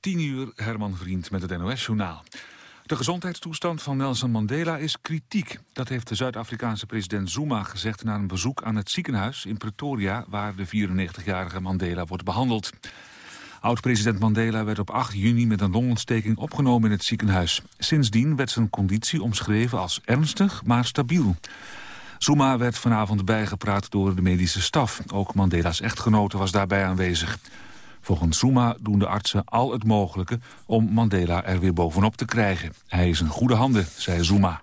10 uur, Herman Vriend met het NOS-journaal. De gezondheidstoestand van Nelson Mandela is kritiek. Dat heeft de Zuid-Afrikaanse president Zuma gezegd... na een bezoek aan het ziekenhuis in Pretoria... waar de 94-jarige Mandela wordt behandeld. Oud-president Mandela werd op 8 juni met een longontsteking opgenomen in het ziekenhuis. Sindsdien werd zijn conditie omschreven als ernstig, maar stabiel. Zuma werd vanavond bijgepraat door de medische staf. Ook Mandela's echtgenote was daarbij aanwezig. Volgens Zuma doen de artsen al het mogelijke om Mandela er weer bovenop te krijgen. Hij is in goede handen, zei Zuma.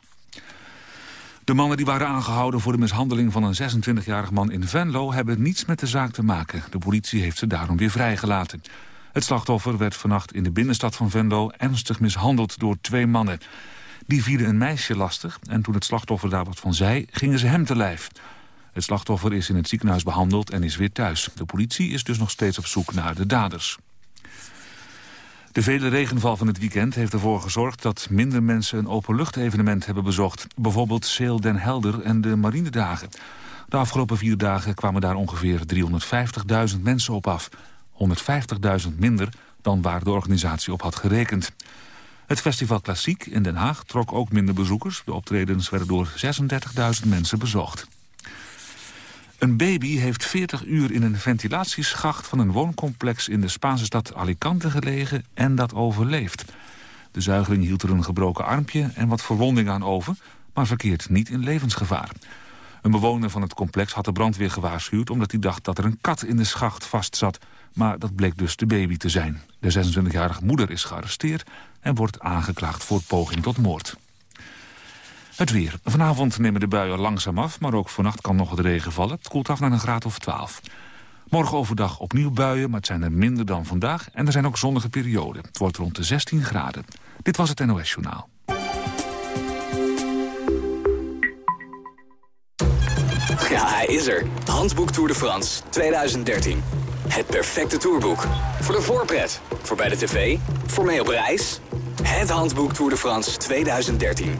De mannen die waren aangehouden voor de mishandeling van een 26-jarig man in Venlo hebben niets met de zaak te maken. De politie heeft ze daarom weer vrijgelaten. Het slachtoffer werd vannacht in de binnenstad van Venlo ernstig mishandeld door twee mannen. Die vielen een meisje lastig en toen het slachtoffer daar wat van zei, gingen ze hem te lijf. Het slachtoffer is in het ziekenhuis behandeld en is weer thuis. De politie is dus nog steeds op zoek naar de daders. De vele regenval van het weekend heeft ervoor gezorgd dat minder mensen een openluchtevenement hebben bezocht. Bijvoorbeeld Seel den Helder en de Marinedagen. De afgelopen vier dagen kwamen daar ongeveer 350.000 mensen op af. 150.000 minder dan waar de organisatie op had gerekend. Het Festival Klassiek in Den Haag trok ook minder bezoekers. De optredens werden door 36.000 mensen bezocht. Een baby heeft 40 uur in een ventilatieschacht van een wooncomplex in de Spaanse stad Alicante gelegen en dat overleeft. De zuigeling hield er een gebroken armpje en wat verwonding aan over, maar verkeert niet in levensgevaar. Een bewoner van het complex had de brandweer gewaarschuwd omdat hij dacht dat er een kat in de schacht vastzat. Maar dat bleek dus de baby te zijn. De 26-jarige moeder is gearresteerd en wordt aangeklaagd voor poging tot moord. Het weer. Vanavond nemen de buien langzaam af, maar ook vannacht kan nog wat regen vallen. Het koelt af naar een graad of 12. Morgen overdag opnieuw buien, maar het zijn er minder dan vandaag. En er zijn ook zonnige perioden. Het wordt rond de 16 graden. Dit was het NOS Journaal. Ja, hij is er. Handboek Tour de France 2013. Het perfecte tourboek. Voor de voorpret, voor bij de tv, voor mee op reis. Het Handboek Tour de France 2013.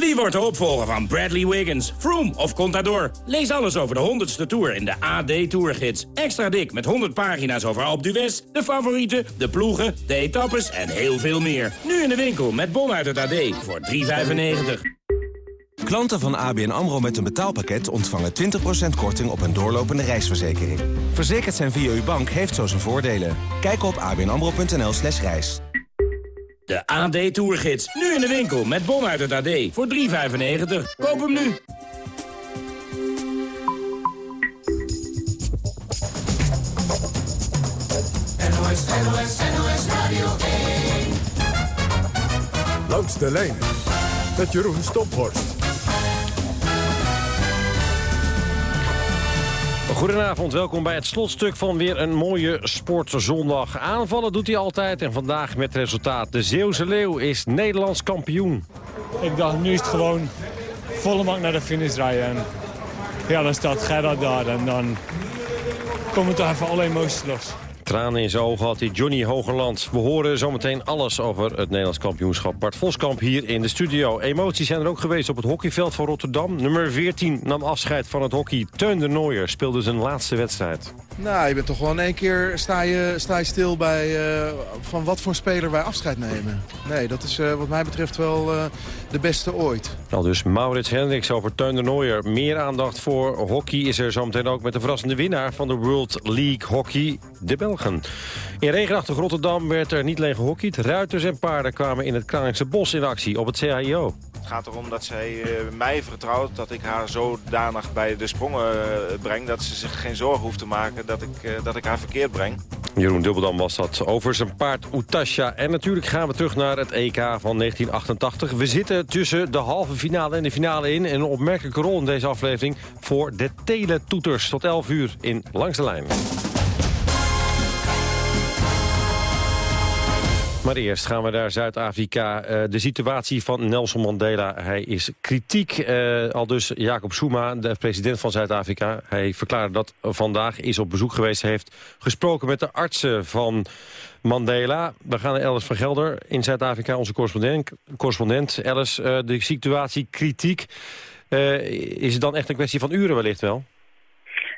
Wie wordt de opvolger van Bradley Wiggins, Froome of Contador? Lees alles over de 100ste Tour in de AD Tourgids. Extra dik met 100 pagina's over Alpe d'Huez, de favorieten, de ploegen, de etappes en heel veel meer. Nu in de winkel met bon uit het AD voor 3,95. Klanten van ABN AMRO met een betaalpakket ontvangen 20% korting op een doorlopende reisverzekering. Verzekerd zijn via uw bank heeft zo zijn voordelen. Kijk op abnamro.nl slash reis. De AD Tourgids. Nu in de winkel met bon uit het AD voor 3,95. Koop hem nu. NOS, NOS, NOS Radio 1. Langs de lijn met Jeroen Stophorst. Goedenavond, welkom bij het slotstuk van weer een mooie sportzondag. Aanvallen doet hij altijd en vandaag met resultaat. De Zeeuwse Leeuw is Nederlands kampioen. Ik dacht, nu is het gewoon volle mak naar de finish rijden. En ja, dan staat Gerard daar en dan komen toch even alle emoties los. Tranen in zijn ogen had hij Johnny Hogerland. We horen zometeen alles over het Nederlands kampioenschap. Bart Voskamp hier in de studio. Emoties zijn er ook geweest op het hockeyveld van Rotterdam. Nummer 14 nam afscheid van het hockey. Teun de Nooier speelde zijn laatste wedstrijd. Nou, je bent toch wel in één keer sta je, sta je stil bij uh, van wat voor speler wij afscheid nemen. Nee, dat is uh, wat mij betreft wel uh, de beste ooit. Nou, dus Maurits Hendricks over Teun de Nooier. Meer aandacht voor hockey is er zometeen ook met de verrassende winnaar van de World League Hockey, de Belgen. In regenachtig Rotterdam werd er niet alleen gehockeyd. Ruiters en paarden kwamen in het Kralingse Bos in actie op het CAIO. Het gaat erom dat zij mij vertrouwt dat ik haar zodanig bij de sprongen breng... dat ze zich geen zorgen hoeft te maken dat ik, dat ik haar verkeerd breng. Jeroen Dubbeldam was dat over zijn paard Utasha. En natuurlijk gaan we terug naar het EK van 1988. We zitten tussen de halve finale en de finale in. En een opmerkelijke rol in deze aflevering voor de teletoeters. Tot 11 uur in Langs de Lijn. Maar eerst gaan we naar Zuid-Afrika. Uh, de situatie van Nelson Mandela. Hij is kritiek. Uh, al dus Jacob Zuma, de president van Zuid-Afrika. Hij verklaarde dat vandaag is op bezoek geweest. heeft gesproken met de artsen van Mandela. We gaan naar Alice van Gelder in Zuid-Afrika, onze correspondent. correspondent. Uh, de situatie kritiek. is het dan echt een kwestie van uren wellicht wel?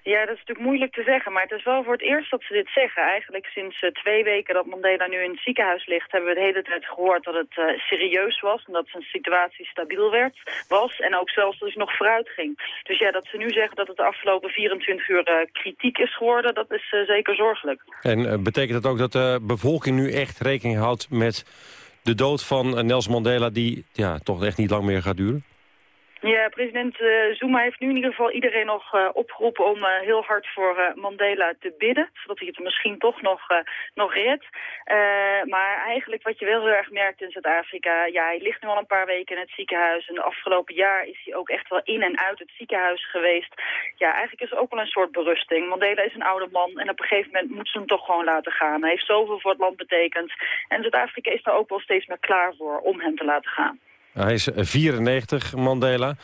Ja, dat is natuurlijk moeilijk te zeggen, maar het is wel voor het eerst dat ze dit zeggen. Eigenlijk sinds uh, twee weken dat Mandela nu in het ziekenhuis ligt... hebben we de hele tijd gehoord dat het uh, serieus was... en dat zijn situatie stabiel werd, was en ook zelfs dus nog vooruit ging. Dus ja, dat ze nu zeggen dat het de afgelopen 24 uur uh, kritiek is geworden... dat is zeker zorgelijk. En betekent dat ook dat de bevolking nu echt rekening houdt met de dood van Nelson Mandela... die ja, toch echt niet lang meer gaat duren? Ja, president uh, Zuma heeft nu in ieder geval iedereen nog uh, opgeroepen om uh, heel hard voor Mandela te bidden. Zodat hij het misschien toch nog, nog redt. maar eigenlijk wat je wel heel erg merkt in Zuid-Afrika... ja, hij ligt nu al een paar weken in het ziekenhuis. En de afgelopen jaar is hij ook echt wel in en uit het ziekenhuis geweest. Ja, eigenlijk is er ook wel een soort berusting. Mandela is een oude man en op een gegeven moment moet ze hem toch gewoon laten gaan. Hij heeft zoveel voor het land betekend. En Zuid-Afrika is daar ook wel steeds meer klaar voor om hem te laten gaan. Hij is 94, Mandela.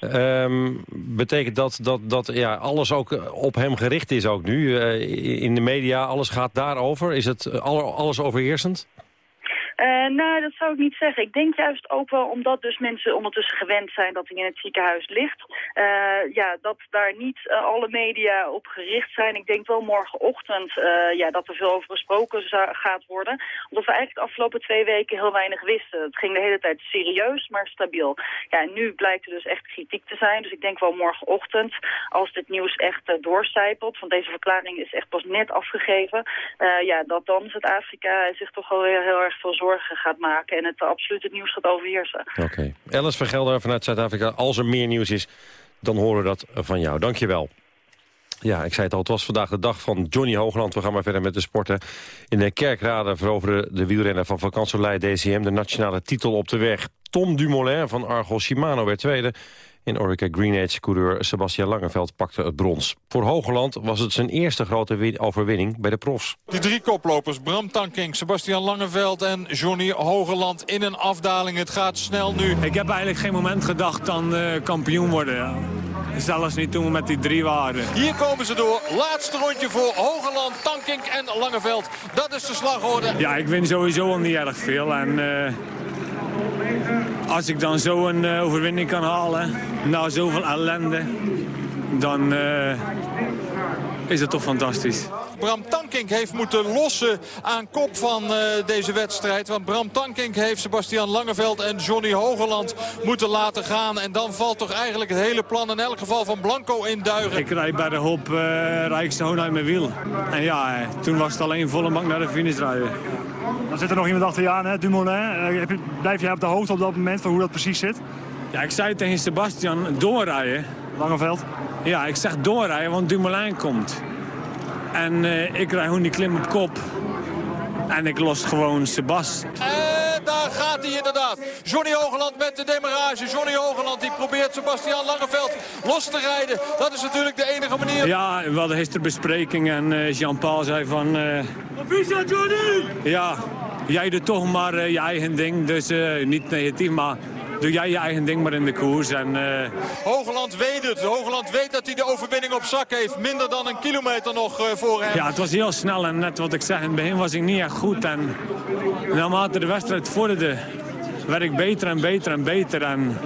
Um, betekent dat dat, dat ja, alles ook op hem gericht is ook nu? Uh, in de media, alles gaat daarover? Is het alles overheersend? Uh, nou, dat zou ik niet zeggen. Ik denk juist ook wel omdat dus mensen ondertussen gewend zijn dat hij in het ziekenhuis ligt. Uh, ja, dat daar niet uh, alle media op gericht zijn. Ik denk wel morgenochtend ja, dat er veel over gesproken gaat worden. Omdat we eigenlijk de afgelopen twee weken heel weinig wisten. Het ging de hele tijd serieus, maar stabiel. Ja, nu blijkt er dus echt kritiek te zijn. Dus ik denk wel morgenochtend, als dit nieuws echt doorcijpelt... want deze verklaring is echt pas net afgegeven... ja, dat dan Zuid-Afrika zich toch wel heel, erg veel gaat maken... en het absoluut het nieuws gaat overheersen. Oké. Okay. Alice Vergelder vanuit Zuid-Afrika. Als er meer nieuws is, dan horen we dat van jou. Dank je wel. Ja, ik zei het al, het was vandaag de dag van Johnny Hoogland. We gaan maar verder met de sporten. In de Kerkrade veroverde de wielrenner van Vakansolei DCM... de nationale titel op de weg. Tom Dumoulin van Argos Shimano werd tweede. In Orica Green Age coureur Sebastian Langeveld pakte het brons. Voor Hogeland was het zijn eerste grote overwinning bij de profs. Die drie koplopers, Bram Tankink, Sebastian Langeveld en Johnny Hogeland in een afdaling. Het gaat snel nu. Ik heb eigenlijk geen moment gedacht aan uh, kampioen worden. Ja. Zelfs niet toen we met die drie waren. Hier komen ze door. Laatste rondje voor Hogeland, Tankink en Langeveld. Dat is de slagorde. Ja, ik win sowieso al niet erg veel. En... Uh als ik dan zo een uh, overwinning kan halen, na zoveel ellende, dan uh, is het toch fantastisch. Bram Tankink heeft moeten lossen aan kop van uh, deze wedstrijd. Want Bram Tankink heeft Sebastian Langeveld en Johnny Hogeland moeten laten gaan. En dan valt toch eigenlijk het hele plan in elk geval van Blanco in duigen. Ik rijd bij de hoop uh, rijd gewoon uit mijn wiel. En ja, toen was het alleen volle bank naar de finish rijden. Dan zit er nog iemand achter je aan, hè? Dumoulin. Uh, blijf jij op de hoogte op dat moment van hoe dat precies zit? Ja, ik zei tegen Sebastian doorrijden. Langeveld? Ja, ik zeg doorrijden, want Dumoulin komt. En uh, ik rij gewoon die klim op kop. En ik los gewoon Sebas. En daar gaat hij inderdaad. Johnny Hogeland met de demarage. Johnny Hogeland die probeert Sebastian Langeveld los te rijden. Dat is natuurlijk de enige manier. Ja, we hadden gisteren bespreking en uh, Jean-Paul zei van... Uh, Johnny! Ja, jij doet toch maar uh, je eigen ding. Dus niet negatief, maar doe jij je eigen ding maar in de koers. En, uh... Hogeland weet het. Hogeland weet dat hij de overwinning op zak heeft. Minder dan een kilometer nog uh, voor hem. Ja, het was heel snel. En net wat ik zeg, in het begin was ik niet echt goed. En naarmate de wedstrijd vorderde, werd ik beter en beter en beter. En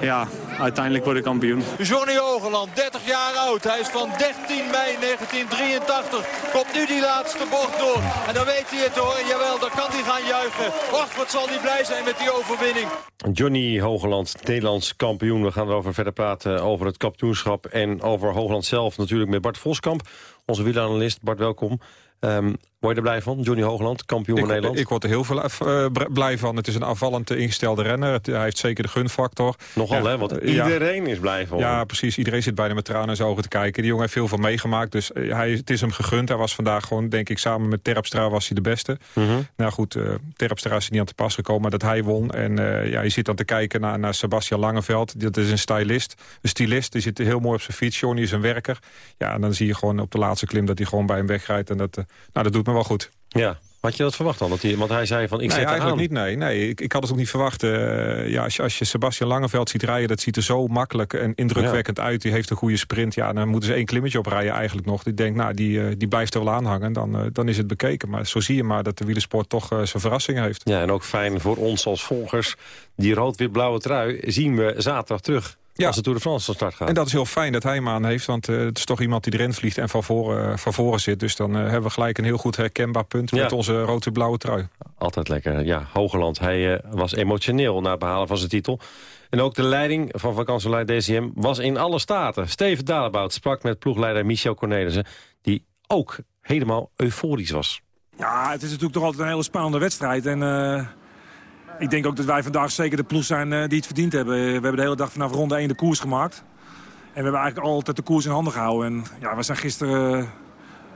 ja, uiteindelijk word ik kampioen. Johnny Hogeland, 30 jaar oud. Hij is van 13 mei 1983. Komt nu die laatste bocht door. En dan weet hij het hoor. Jawel, dan kan hij gaan juichen. Wacht, wat zal hij blij zijn met die overwinning. Johnny Hogeland, Nederlands kampioen. We gaan erover verder praten over het kampioenschap... en over Hogeland zelf natuurlijk met Bart Voskamp. Onze wielanalist. Bart, welkom. Um, word je er blij van, Johnny Hoogland, kampioen van Nederland? Ik word er heel veel uh, blij van. Het is een afvallend ingestelde renner. Het, hij heeft zeker de gunfactor. Nogal, ja, hè? Want iedereen is blij van Ja, precies. Iedereen zit bijna met tranen in zijn ogen te kijken. Die jongen heeft veel van meegemaakt. Dus hij, het is hem gegund. Hij was vandaag gewoon, denk ik, samen met Terpstra was hij de beste. Mm -hmm. Nou goed, uh, Terpstra is niet aan te pas gekomen, maar dat hij won. En uh, ja, je zit dan te kijken naar, naar Sebastian Langeveld. Dat is een stylist. Een stylist. Die zit heel mooi op zijn fiets. Johnny is een werker. Ja, en dan zie je gewoon op de laatste klim dat hij gewoon bij hem wegrijdt. En dat, nou, dat doet me wel goed. Ja, had je dat verwacht dan? Dat hij, want hij zei van, ik nee, zet eigenlijk aan. niet. Nee, nee ik, ik had het ook niet verwacht. Uh, ja, als, je, als je Sebastian Langeveld ziet rijden, dat ziet er zo makkelijk en indrukwekkend ja. uit. Die heeft een goede sprint. Ja, dan moeten ze één klimmetje oprijden eigenlijk nog. Die denkt, nou, die, uh, die blijft er wel aan hangen. Dan, uh, dan is het bekeken. Maar zo zie je maar dat de wielersport toch zijn verrassing heeft. Ja, en ook fijn voor ons als volgers. Die rood-wit-blauwe trui zien we zaterdag terug. Ja. Als de Tour de France van start gaat. En dat is heel fijn dat hij hem aan heeft. Want uh, het is toch iemand die erin vliegt en van voren, uh, van voren zit. Dus dan uh, hebben we gelijk een heel goed herkenbaar punt... Ja. met onze rode-blauwe trui. Altijd lekker. Ja, Hogeland. Hij was emotioneel na het behalen van zijn titel. En ook de leiding van vakantieleider DCM was in alle staten. Steven Dalebout sprak met ploegleider Michel Cornelissen... die ook helemaal euforisch was. Ja, het is natuurlijk toch altijd een hele spannende wedstrijd. En ik denk ook dat wij vandaag zeker de ploeg zijn uh, die het verdiend hebben. We hebben de hele dag vanaf ronde 1 de koers gemaakt. En we hebben eigenlijk altijd de koers in handen gehouden. En ja, we zijn gisteren... Uh,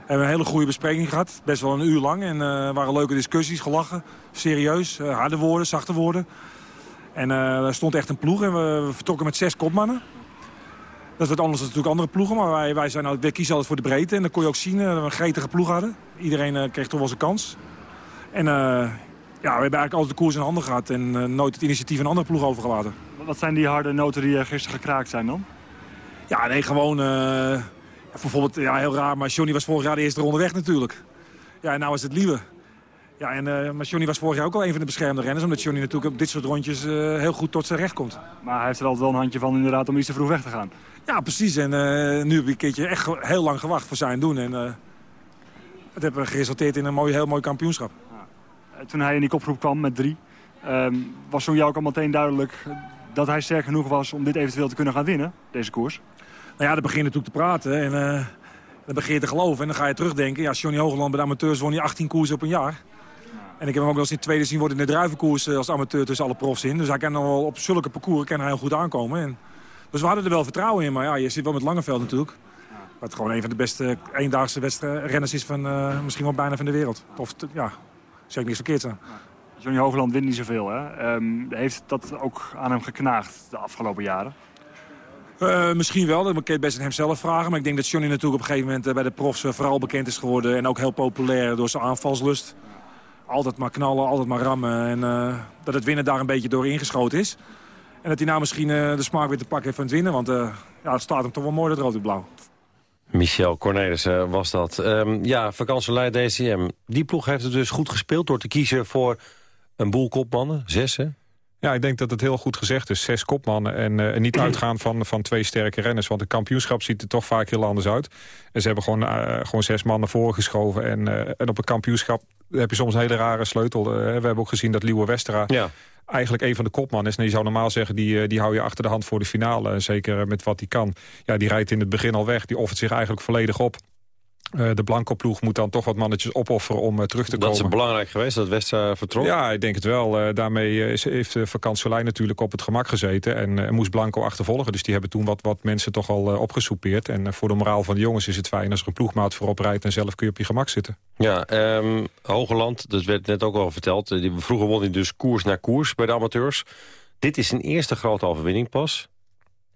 hebben een hele goede bespreking gehad. Best wel een uur lang. En uh, waren leuke discussies, gelachen. Serieus. harde woorden, zachte woorden. En er stond echt een ploeg. En we, vertrokken met zes kopmannen. Dat is wat anders dan natuurlijk andere ploegen. Maar wij, wij, zijn, wij kiezen altijd voor de breedte. En dan kon je ook zien dat we een gretige ploeg hadden. Iedereen kreeg toch wel zijn kans. En ja, we hebben eigenlijk altijd de koers in handen gehad en uh, nooit het initiatief aan andere ploeg overgelaten. Wat zijn die harde noten die gisteren gekraakt zijn dan? Ja, nee, gewoon... Uh, bijvoorbeeld, ja, heel raar, maar Johnny was vorig jaar de eerste ronde weg natuurlijk. Ja, en nou is het Liewe. Ja, en, maar Johnny was vorig jaar ook al een van de beschermde renners... omdat Johnny natuurlijk op dit soort rondjes heel goed tot zijn recht komt. Maar hij heeft er altijd wel een handje van inderdaad om iets te vroeg weg te gaan. Ja, precies. En nu heb ik een keertje echt heel lang gewacht voor zijn doen. En het heeft geresulteerd in een mooi, heel mooi kampioenschap toen hij in die kopgroep kwam met drie... Um, was zo jou ook al meteen duidelijk dat hij sterk genoeg was om dit eventueel te kunnen gaan winnen, deze koers? Nou ja, dan begin natuurlijk te praten en uh, dan begin je te geloven. En dan ga je terugdenken. Ja, Johnny Hoogland bij de amateurs won hij 18 koersen op een jaar. En ik heb hem ook wel eens in tweede zien worden in de druivenkoers als amateur tussen alle profs in. Dus hij kan al op zulke parcours kan hij heel goed aankomen. En, dus we hadden er wel vertrouwen in. Maar ja, je zit wel met Langeveld natuurlijk. Wat gewoon een van de beste eendaagse renners is van misschien wel bijna van de wereld. Of ja, zeg ik niks verkeerd aan. Johnny Hoogland wint niet zoveel, hè? Um, heeft dat ook aan hem geknaagd de afgelopen jaren? Uh, misschien wel, dat moet ik best aan hem zelf vragen. Maar ik denk dat Johnny natuurlijk op een gegeven moment bij de profs vooral bekend is geworden. En ook heel populair door zijn aanvalslust. Altijd maar knallen, altijd maar rammen. En uh, dat het winnen daar een beetje door ingeschoten is. En dat hij nou misschien uh, de smaak weer te pakken heeft van het winnen. Want ja, het staat hem toch wel mooi, dat rood en blauw. Michel Cornelissen was dat. Um, ja, vakantieleider DCM. Die ploeg heeft het dus goed gespeeld door te kiezen voor een boel kopmannen. Zes, hè? Ja, ik denk dat het heel goed gezegd is. Zes kopmannen en uh, niet uitgaan van, van twee sterke renners. Want een kampioenschap ziet er toch vaak heel anders uit. En ze hebben gewoon, uh, gewoon zes mannen voorgeschoven. En, uh, en op een kampioenschap heb je soms een hele rare sleutel. we hebben ook gezien dat Liewe Westera... Ja eigenlijk een van de kopman is. En je zou normaal zeggen, die, die hou je achter de hand voor de finale. Zeker met wat hij kan. Ja, die rijdt in het begin al weg. Die offert zich eigenlijk volledig op. Uh, de blanco ploeg moet dan toch wat mannetjes opofferen om uh, terug te dat komen. Dat is belangrijk geweest, dat Westra vertrok? Ja, ik denk het wel. Uh, daarmee heeft uh, vakantielijn natuurlijk op het gemak gezeten. En moest Blanco achtervolgen. Dus die hebben toen wat, wat mensen toch al opgesoupeerd. En voor de moraal van de jongens is het fijn als er een ploegmaat voorop rijdt... en zelf kun je op je gemak zitten. Ja, um, Hogeland, dat werd net ook al verteld. Die, vroeger won hij dus koers naar koers bij de amateurs. Dit is zijn eerste grote overwinning pas.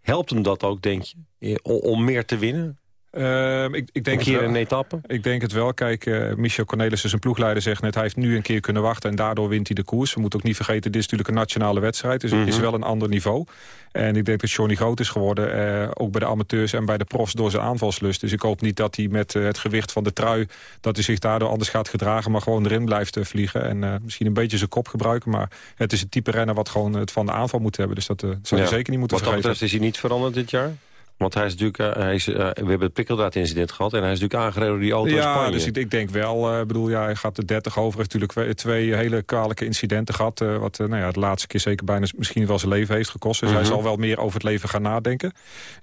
Helpt hem dat ook, denk je, om meer te winnen? Uh, ik, ik, denk een keer het wel. een etappe? Ik denk het wel. Kijk, uh, Michel Cornelissen, zijn ploegleider, zegt net... hij heeft nu een keer kunnen wachten en daardoor wint hij de koers. We moeten ook niet vergeten, dit is natuurlijk een nationale wedstrijd. Dus Mhm. het is wel een ander niveau. En ik denk dat Johnny groot is geworden, uh, ook bij de amateurs en bij de profs... door zijn aanvalslust. Dus ik hoop niet dat hij met uh, het gewicht van de trui... dat hij zich daardoor anders gaat gedragen, maar gewoon erin blijft vliegen. En misschien een beetje zijn kop gebruiken. Maar het is het type renner wat gewoon het van de aanval moet hebben. Dus dat zou je Ja. zeker niet moeten Wat dat vergeten. betreft is hij niet veranderd dit jaar? Want hij is natuurlijk, uh, hij is, uh, we hebben het prikkeldraad-incident gehad... en hij is natuurlijk aangereden door die auto ja, in Spanje. dus ik, ik denk wel. Uh, bedoel, ja, hij gaat de 30 over. heeft natuurlijk twee hele kwalijke incidenten gehad. wat nou ja, de laatste keer zeker bijna misschien wel zijn leven heeft gekost. Dus hij zal wel meer over het leven gaan nadenken.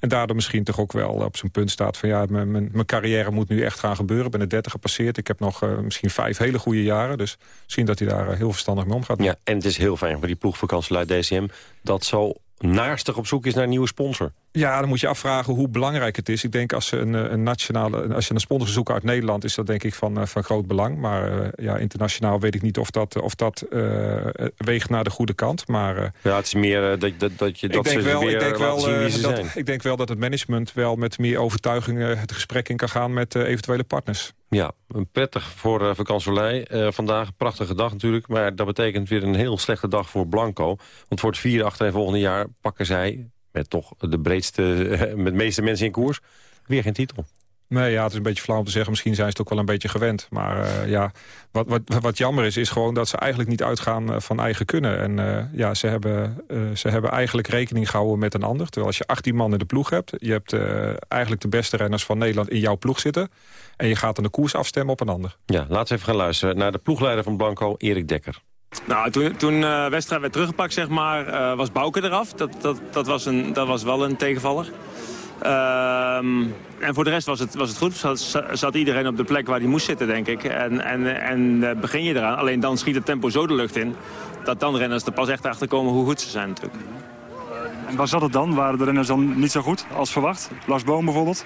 En daardoor misschien toch ook wel op zijn punt staat van... ja, mijn carrière moet nu echt gaan gebeuren. Ik ben de 30 gepasseerd. Ik heb nog misschien vijf hele goede jaren. Dus misschien dat hij daar heel verstandig mee omgaat. Ja, en het is heel fijn voor die ploegvakantie uit DCM... dat zo naarstig op zoek is naar een nieuwe sponsor. Ja, dan moet je afvragen hoe belangrijk het is. Ik denk als, een, een nationale, als je een sponsor zoekt uit Nederland... is dat denk ik van, van groot belang. Maar uh, ja, internationaal weet ik niet of dat, of dat uh, weegt naar de goede kant. Maar, uh, ja, het is meer dat, dat, dat je dat ik denk ze wel, weer ik denk wel, zien wie ze dat, zijn. Ik denk wel dat het management wel met meer overtuiging... het gesprek in kan gaan met eventuele partners. Ja, prettig voor uh. Uh, vandaag prachtige dag natuurlijk, maar dat betekent weer een heel slechte dag voor Blanco. Want voor het vierde achter volgende jaar pakken zij, met toch de breedste, met de meeste mensen in koers, weer geen titel. Nee, ja, het is een beetje flauw om te zeggen. Misschien zijn ze het ook wel een beetje gewend. Maar uh, ja, wat, wat, wat jammer is, is gewoon dat ze eigenlijk niet uitgaan van eigen kunnen. En uh, ja, ze hebben, uh, ze hebben eigenlijk rekening gehouden met een ander. Terwijl als je 18 man in de ploeg hebt... je hebt eigenlijk de beste renners van Nederland in jouw ploeg zitten... en je gaat dan de koers afstemmen op een ander. Ja, laten we even gaan luisteren naar de ploegleider van Blanco, Erik Dekker. Nou, toen, toen de wedstrijd werd teruggepakt, zeg maar, was Bouke eraf. Dat, dat, dat, was een, dat was wel een tegenvaller. Um, en voor de rest was het, was het goed. Zat, zat iedereen op de plek waar hij moest zitten, denk ik. En, en, en begin je eraan. Alleen dan schiet het tempo zo de lucht in... dat dan renners er pas echt achter komen hoe goed ze zijn natuurlijk. En waar zat het dan? Waren de renners dan niet zo goed als verwacht? Lars Boom bijvoorbeeld?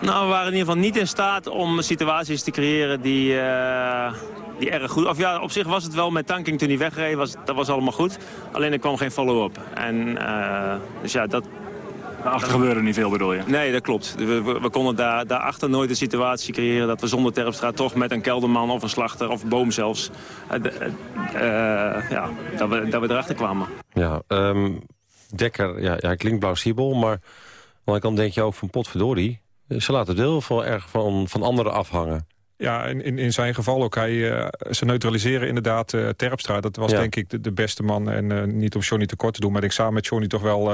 Nou, we waren in ieder geval niet in staat om situaties te creëren die... Uh, die erg goed... Of ja, op zich was het wel met tanking toen hij wegreed. Was, dat was allemaal goed. Alleen er kwam geen follow-up. En uh, dus ja, dat, Daarachter gebeurde niet veel, bedoel je? Nee, dat klopt. We, we, we konden daar, daarachter nooit een situatie creëren... dat we zonder Terpstra toch met een kelderman of een slachter of een boom zelfs... Uh, uh, ja, dat, we, dat we erachter kwamen. Ja, um, Dekker, ja, ja, klinkt plausibel, maar... aan de andere kant denk je ook van potverdorie... ze laten heel veel erg van, van anderen afhangen. Ja, in, in zijn geval ook. Hij, uh, ze neutraliseren inderdaad uh, Terpstra. Dat was Ja. denk ik de, de beste man. En uh, niet om Johnny tekort te doen, maar ik denk samen met Johnny toch wel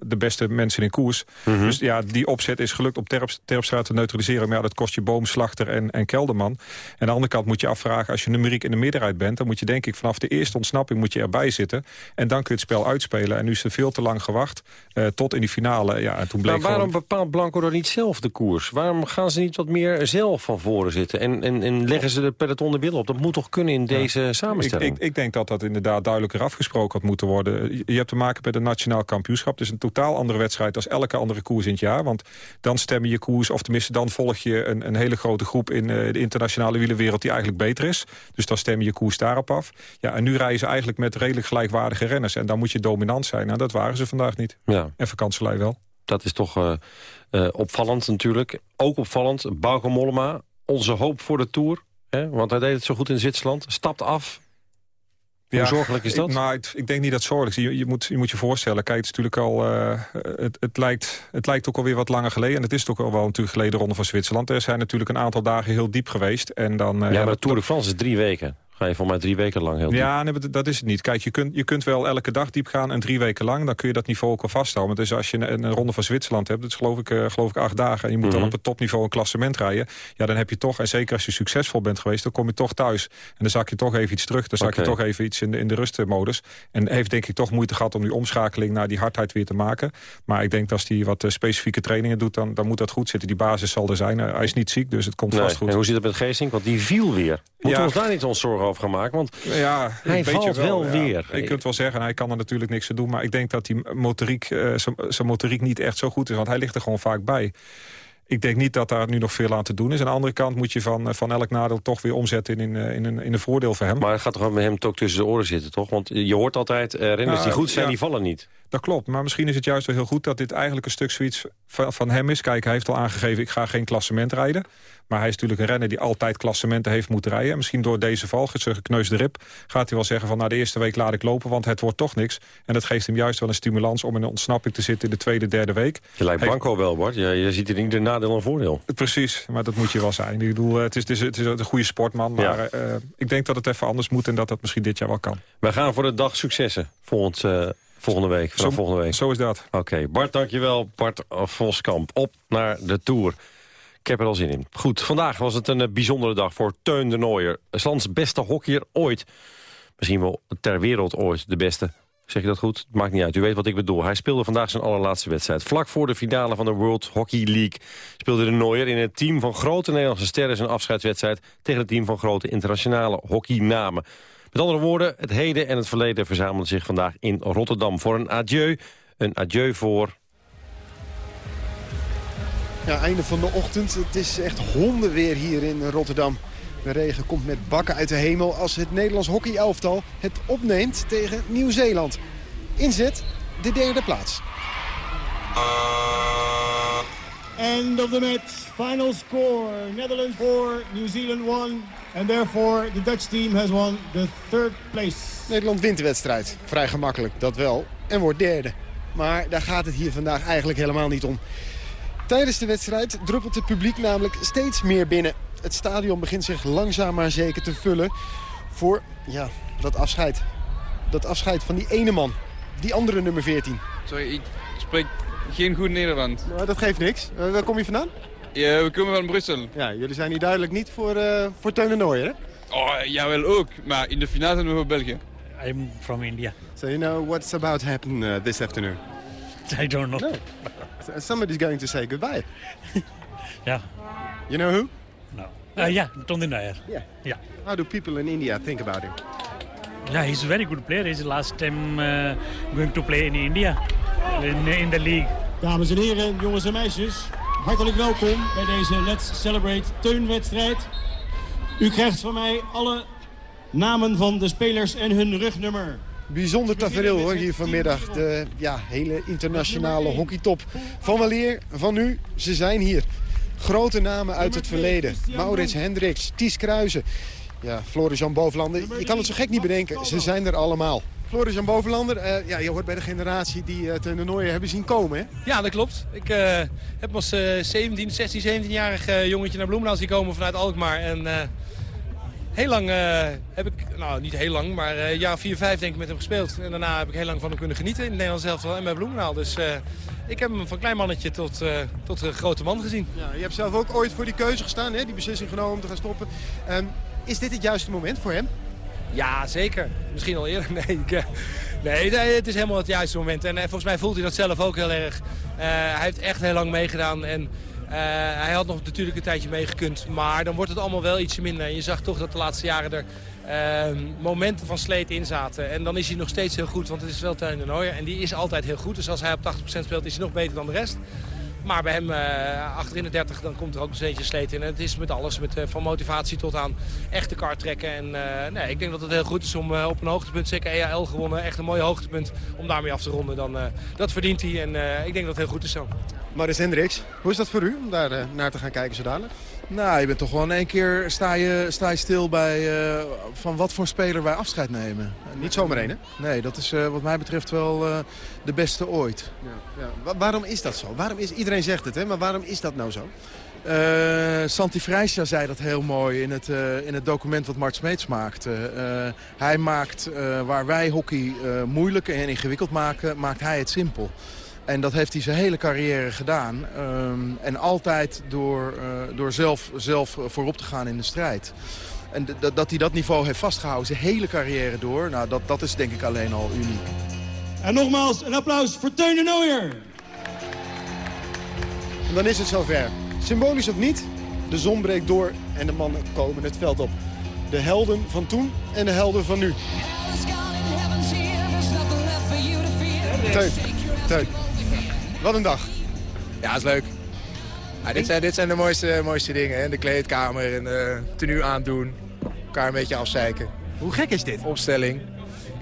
de beste mensen in koers. Mhm. Dus ja, die opzet is gelukt om Terps, Terpstra te neutraliseren. Maar ja, dat kost je boomslachter en, en kelderman. En aan de andere kant moet je afvragen, als je numeriek in de meerderheid bent... dan moet je denk ik vanaf de eerste ontsnapping moet je erbij zitten. En dan kun je het spel uitspelen. En nu is er veel te lang gewacht tot in die finale. Ja, en toen bleek Maar waarom gewoon... bepaalt Blanco dan niet zelf de koers? Waarom gaan ze niet wat meer zelf van voren zitten? En, en, en leggen ze de peloton de billen op? Dat moet toch kunnen in deze samenstelling? ik, ik denk dat dat inderdaad duidelijker afgesproken had moeten worden. Je, hebt te maken met een nationaal kampioenschap. Het is een totaal andere wedstrijd als elke andere koers in het jaar. Want dan stem je je koers, of tenminste dan volg je een, een hele grote groep in uh, de internationale wielerwereld die eigenlijk beter is. Dus dan stem je je koers daarop af. Ja, en nu rijden ze eigenlijk met redelijk gelijkwaardige renners. En dan moet je dominant zijn. Nou, dat waren ze vandaag niet. Ja. En vakantielei wel. Dat is toch uh, uh, opvallend natuurlijk. Ook opvallend, Bauke Mollema, onze hoop voor de Tour. Hè? Want hij deed het zo goed in Zwitserland. Stapt af. Hoe zorgelijk is dat? Ik, nou, ik, ik, denk niet dat zorgelijk is. Je, je, moet, je moet je voorstellen, kijk, het is natuurlijk al... Uh, het, het, lijkt, het lijkt ook alweer wat langer geleden. En het is toch al wel natuurlijk geleden ronde van Zwitserland. Er zijn natuurlijk een aantal dagen heel diep geweest. En dan, uh, ja, maar de Tour de France is drie weken. Ga je voor mij drie weken lang heel diep. Ja, nee, dat is het niet. Kijk, je kunt, je kunt wel elke dag diep gaan en drie weken lang. Dan kun je dat niveau ook wel vasthouden. Dus als je een, een ronde van Zwitserland hebt, dat is geloof ik, uh, geloof ik acht dagen. En je moet mm -hmm. dan op het topniveau een klassement rijden. Ja, dan heb je toch, en zeker als je succesvol bent geweest, dan kom je toch thuis. En dan zak je toch even iets terug. Dan zak okay. je toch even iets in de, in de rustmodus. En heeft denk ik toch moeite gehad om die omschakeling naar die hardheid weer te maken. Maar ik denk dat als hij wat uh, specifieke trainingen doet, dan, dan moet dat goed zitten. Die basis zal er zijn. Uh, hij is niet ziek, dus het komt nee. vast goed. En hoe zit het met Geesink? Want die viel weer. Moeten ja. we ons daar niet ons zorgen over maken? Want ja, hij valt wel, wel ja. weer. Je kunt wel zeggen, hij kan er natuurlijk niks aan doen. Maar ik denk dat die motoriek, uh, zijn motoriek niet echt zo goed is. Want hij ligt er gewoon vaak bij. Ik denk niet dat daar nu nog veel aan te doen is. Aan de andere kant moet je van, van elk nadeel toch weer omzetten in, in, in, een, in een voordeel voor hem. Maar het gaat toch met hem ook tussen de oren zitten, toch? Want je hoort altijd, uh, renners die goed zijn, ja. die vallen niet. Dat klopt, maar misschien is het juist wel heel goed dat dit eigenlijk een stuk zoiets van, van hem is. Kijk, hij heeft al aangegeven, ik ga geen klassement rijden. Maar hij is natuurlijk een renner die altijd klassementen heeft moeten rijden. En misschien door deze val, zijn gekneusde rib, gaat hij wel zeggen van... nou, de eerste week laat ik lopen, want het wordt toch niks. En dat geeft hem juist wel een stimulans om in een ontsnapping te zitten... in de tweede, derde week. Je lijkt Blanco heeft... wel, Bart. Je, je ziet in ieder nadeel en voordeel. Precies, maar dat moet je wel zijn. Ik bedoel, het is, het is, het is een goede sportman, maar ja. uh, ik denk dat het even anders moet... en dat dat misschien dit jaar wel kan. Wij gaan voor de dag successen volgend... Uh Volgende week, vanaf Zo- volgende week. Zo is dat. Oké, Bart, dankjewel. Bart Voskamp, op naar de Tour. Ik heb er al zin in. Goed, vandaag was het een eh, bijzondere dag voor Teun de Nooier. Lands beste hockeyer ooit. Misschien wel ter wereld ooit de beste. Zeg je dat goed? Maakt niet uit. U weet wat ik bedoel. Hij speelde vandaag zijn allerlaatste wedstrijd. Vlak voor de finale van de World Hockey League speelde de Nooier in het team van grote Nederlandse sterren zijn afscheidswedstrijd tegen het team van grote internationale hockeynamen. Met andere woorden, het heden en het verleden verzamelden zich vandaag in Rotterdam voor een adieu. Een adieu voor Ja, einde van de ochtend. Het is echt hondenweer hier in Rotterdam. De regen komt met bakken uit de hemel als het Nederlands hockeyelftal het opneemt tegen Nieuw-Zeeland. Inzet de derde plaats. End of the match. Final score. Netherlands 4, New Zealand 1. And therefore the Dutch team has won the third place. Nederland wint de wedstrijd. Vrij gemakkelijk, dat wel. En wordt derde. Maar daar gaat het hier vandaag eigenlijk helemaal niet om. Tijdens de wedstrijd druppelt het publiek namelijk steeds meer binnen. Het stadion begint zich langzaam maar zeker te vullen voor ja, dat afscheid. Dat afscheid van die ene man. Die andere nummer 14. Sorry, ik spreek geen goed Nederlands. Nou, dat geeft niks. Eh, waar kom je vandaan? Ja, we komen van Brussel. Ja, jullie zijn hier duidelijk niet voor, eh voor Teun en hè? Oh, jawel ook. Maar in de finale zijn we voor België. I'm from India. So you know what's about to happen uh, this afternoon? I don't know. No. So- Somebody's going to say goodbye. Yeah. You know who? No. Uh, yeah, Tony Nair. Yeah. Yeah. How do people in India think about him? Yeah, he's a very good player. He's the last time uh, going to play in India, in, in the league. Dames en heren, jongens en meisjes, hartelijk welkom bij deze Let's Celebrate Teunwedstrijd. U krijgt van mij alle namen van de spelers en hun rugnummer. Bijzonder tafereel hoor, hier vanmiddag. De ja, hele internationale hockeytop. Van weleer, van nu, ze zijn hier. Grote namen uit het verleden. Maurits Hendricks, Ties Kruijsen. Ja, Floris-Jan Bovenlander. Je kan het zo gek niet bedenken, ze zijn er allemaal. Floris-Jan Bovenlander, eh, ja, je hoort bij de generatie die het uh, Nooijen hebben zien komen, hè? Ja, dat klopt. Ik eh, heb als eh 17, 16, 17-jarig eh, jongetje naar Bloemendaal zien komen vanuit Alkmaar. En eh, heel lang eh, heb ik, nou niet heel lang, maar eh jaar 4, 5 denk ik met hem gespeeld. En daarna heb ik heel lang van hem kunnen genieten in het Nederlands elftal en bij Bloemendaal. Dus eh, ik heb hem van klein mannetje tot, eh, tot een grote man gezien. Ja, je hebt zelf ook ooit voor die keuze gestaan, hè? die beslissing genomen om te gaan stoppen. Ehm, is dit het juiste moment voor hem? Ja, zeker. Misschien al eerder. Nee, ik, eh, nee, het is helemaal het juiste moment. En eh, volgens mij voelt hij dat zelf ook heel erg. Eh, hij heeft echt heel lang meegedaan. En hij had nog natuurlijk een tijdje meegekund. Maar dan wordt het allemaal wel ietsje minder. Je zag toch dat de laatste jaren er eh, momenten van sleet in zaten. En dan is hij nog steeds heel goed. Want het is wel Teun de Nooijer. En die is altijd heel goed. Dus als hij op 80% speelt is hij nog beter dan de rest. Maar bij hem eh achterin de 30 dan komt er ook een beetje sleet in. En het is met alles, met, eh, van motivatie tot aan echt de kar trekken. En eh, ik denk dat het heel goed is om op een hoogtepunt, zeker EAL gewonnen, echt een mooi hoogtepunt, om daarmee af te ronden. Dan, dat verdient hij en ik denk dat het heel goed is zo. Maris Hendricks, hoe is dat voor u om daar naar te gaan kijken zo dadelijk? Nou, je bent toch wel in één keer sta je, sta je stil bij eh, van wat voor speler wij afscheid nemen. Niet zomaar één, hè? Nee, dat is eh, wat mij betreft wel eh, de beste ooit. Ja, ja. Wa- waarom is dat zo? Waarom is, iedereen zegt het, hè? maar waarom is dat nou zo? Santi Freisja zei dat heel mooi in het, in het document wat Mart Smeets maakte. Hij maakt waar wij hockey moeilijk en ingewikkeld maken, maakt hij het simpel. En dat heeft hij zijn hele carrière gedaan. Ehm, en altijd door, eh, door zelf, zelf voorop te gaan in de strijd. En dat hij dat niveau heeft vastgehouden zijn hele carrière door... Nou, dat, dat is denk ik alleen al uniek. En nogmaals een applaus voor Teun de Nooijer. En dan is het zover. Symbolisch of niet, de zon breekt door en de mannen komen het veld op. De helden van toen en de helden van nu. Teun, Teun. Wat een dag. Ja, is leuk. Ja, dit, zijn, dit zijn de mooiste, mooiste dingen. Hè? De kleedkamer en de tenue aandoen. Elkaar een beetje afzeiken. Hoe gek is dit? Opstelling.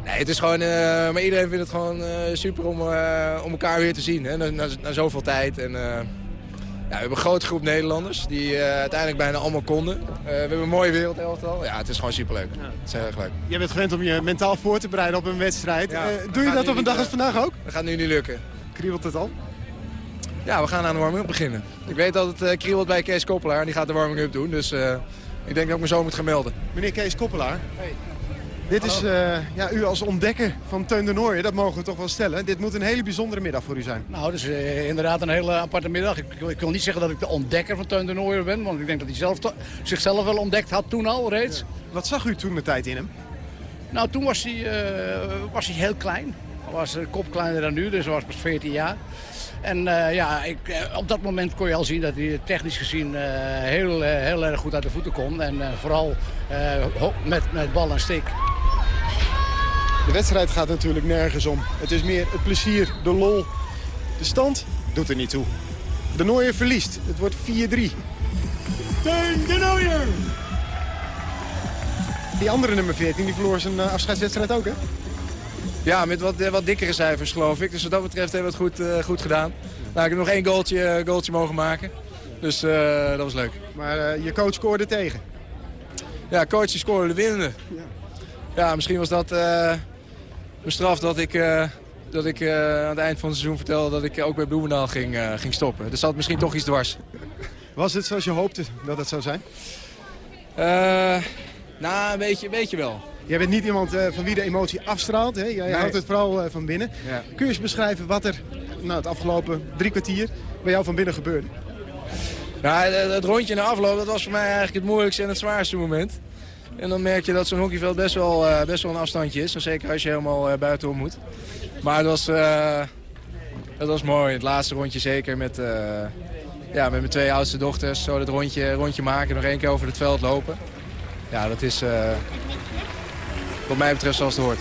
Nee, het is gewoon... eh, maar iedereen vindt het gewoon eh, super om, eh, om elkaar weer te zien. Hè? Na, na, na zoveel tijd. En, eh, ja, we hebben een grote groep Nederlanders die eh, uiteindelijk bijna allemaal konden. Eh, we hebben een mooie wereldelftal. Ja, het is gewoon superleuk. Het is heel erg leuk. Jij bent gewend om je mentaal voor te bereiden op een wedstrijd. Ja, Eh, doe je dat op een dag eh, als vandaag ook? Dat gaat nu niet lukken. Kriebelt het al? Ja, we gaan aan de warming-up beginnen. Ik weet dat het eh kriebelt bij Kees Koppelaar en die gaat de warming-up doen. Dus eh, ik denk dat ik me zo moet gaan melden. Meneer Kees Koppelaar. Dit is uh, ja, u als ontdekker van Teun de Nooijen, dat mogen we toch wel stellen. Dit moet een hele bijzondere middag voor u zijn. Nou, dus uh, inderdaad een hele aparte middag. Ik, ik, wil niet zeggen dat ik de ontdekker van Teun de Nooijen ben, want ik denk dat hij zelf zichzelf wel ontdekt had toen al reeds. Wat zag u toen de tijd in hem? Nou, toen was hij, uh, was hij heel klein. Hij was een kop kleiner dan nu, dus hij was pas 14 jaar. En uh, ja, ik, op dat moment kon je al zien dat hij technisch gezien uh, heel, uh, heel erg goed uit de voeten kon. En vooral met, met bal en stick. De wedstrijd gaat natuurlijk nergens om. Het is meer het plezier, de lol. De stand doet er niet toe. De Nooier verliest. Het wordt 4-3. Teun de Nooier! Die andere nummer 14 die verloor zijn afscheidswedstrijd ook, hè? Ja, met wat, wat dikkere cijfers geloof ik. Dus wat dat betreft hebben we het goed, uh, goed gedaan. Nou, ik heb nog één goaltje, goaltje mogen maken. Dus uh, dat was leuk. Maar uh, je coach scoorde tegen? Ja, coach die scoorde de winnende. Ja, ja misschien was dat mijn straf dat ik, dat ik aan het eind van het seizoen vertelde... dat ik ook bij Bloemendaal ging, ging stoppen. Dus zat misschien toch iets dwars. Was het zoals je hoopte dat het zou zijn? nou, een beetje, een beetje wel. Jij bent niet iemand uh, van wie de emotie afstraalt. Hè? Jij nee. houdt het vooral uh, van binnen. Ja. Kun je eens beschrijven wat er nou, het afgelopen drie kwartier bij jou van binnen gebeurde? Ja, het rondje na afloop dat was voor mij eigenlijk het moeilijkste en het zwaarste moment. En dan merk je dat zo'n hockeyveld best wel, uh, best wel een afstandje is. En zeker als je helemaal buitenom moet. Maar dat was, dat was mooi. Het laatste rondje zeker met, ja, met mijn twee oudste dochters. Zo dat rondje, rondje maken, nog één keer over het veld lopen. Ja, dat is wat mij betreft zoals het hoort.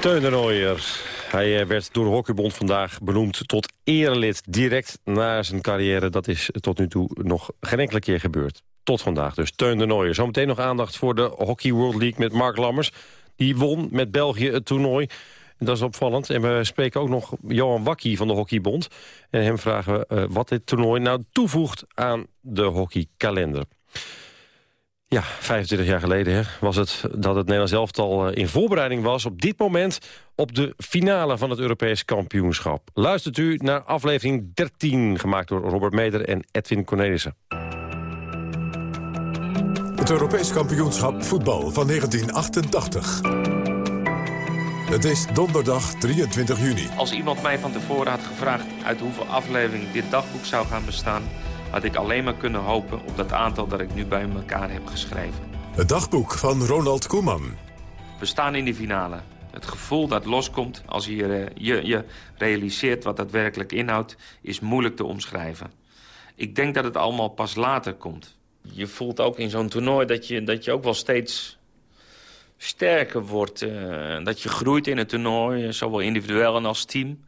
Teun de Nooier. Hij eh, werd door de Hockeybond vandaag benoemd tot erelid direct na zijn carrière. Dat is tot nu toe nog geen enkele keer gebeurd. Tot vandaag dus. Teun de Nooier. Zometeen nog aandacht voor de Hockey World League met Mark Lammers. Die won met België het toernooi. Dat is opvallend. En we spreken ook nog Johan Wakkie van de Hockeybond. En hem vragen we uh, wat dit toernooi nou toevoegt aan de hockeykalender. Ja, 25 jaar geleden hè, was het dat het Nederlands elftal eh, in voorbereiding was... op dit moment op de finale van het Europees kampioenschap. Luistert u naar aflevering 13, gemaakt door Robert Meder en Edwin Cornelissen. Het Europees kampioenschap voetbal van 1988. Het is donderdag 23 juni. Als iemand mij van tevoren had gevraagd uit hoeveel afleveringen dit dagboek zou gaan bestaan had ik alleen maar kunnen hopen op dat aantal dat ik nu bij elkaar heb geschreven. Het dagboek van Ronald Koeman. We staan in de finale. Het gevoel dat loskomt als je, eh, je, je realiseert wat dat werkelijk inhoudt... is moeilijk te omschrijven. Ik denk dat het allemaal pas later komt. Je voelt ook in zo'n toernooi dat je, dat je ook wel steeds sterker wordt. Uh, dat je groeit in het toernooi, zowel individueel en als team.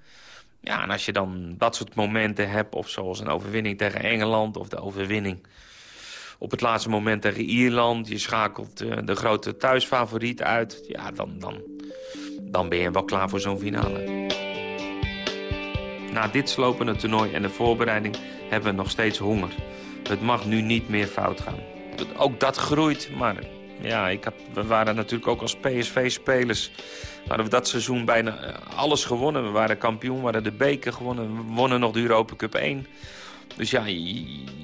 Ja, en als je dan dat soort momenten hebt... of zoals een overwinning tegen Engeland of de overwinning... op het laatste moment tegen Ierland... je schakelt uh, de grote thuisfavoriet uit... ja, dan, dan, dan ben je wel klaar voor zo'n finale. Na dit slopende toernooi en de voorbereiding hebben we nog steeds honger. Het mag nu niet meer fout gaan. Ook dat groeit, maar ja, ik had, we waren natuurlijk ook als PSV-spelers hadden we dat seizoen bijna eh, alles gewonnen. We waren kampioen, we hadden de beker gewonnen. We wonnen nog de Europa Cup 1. Dus ja,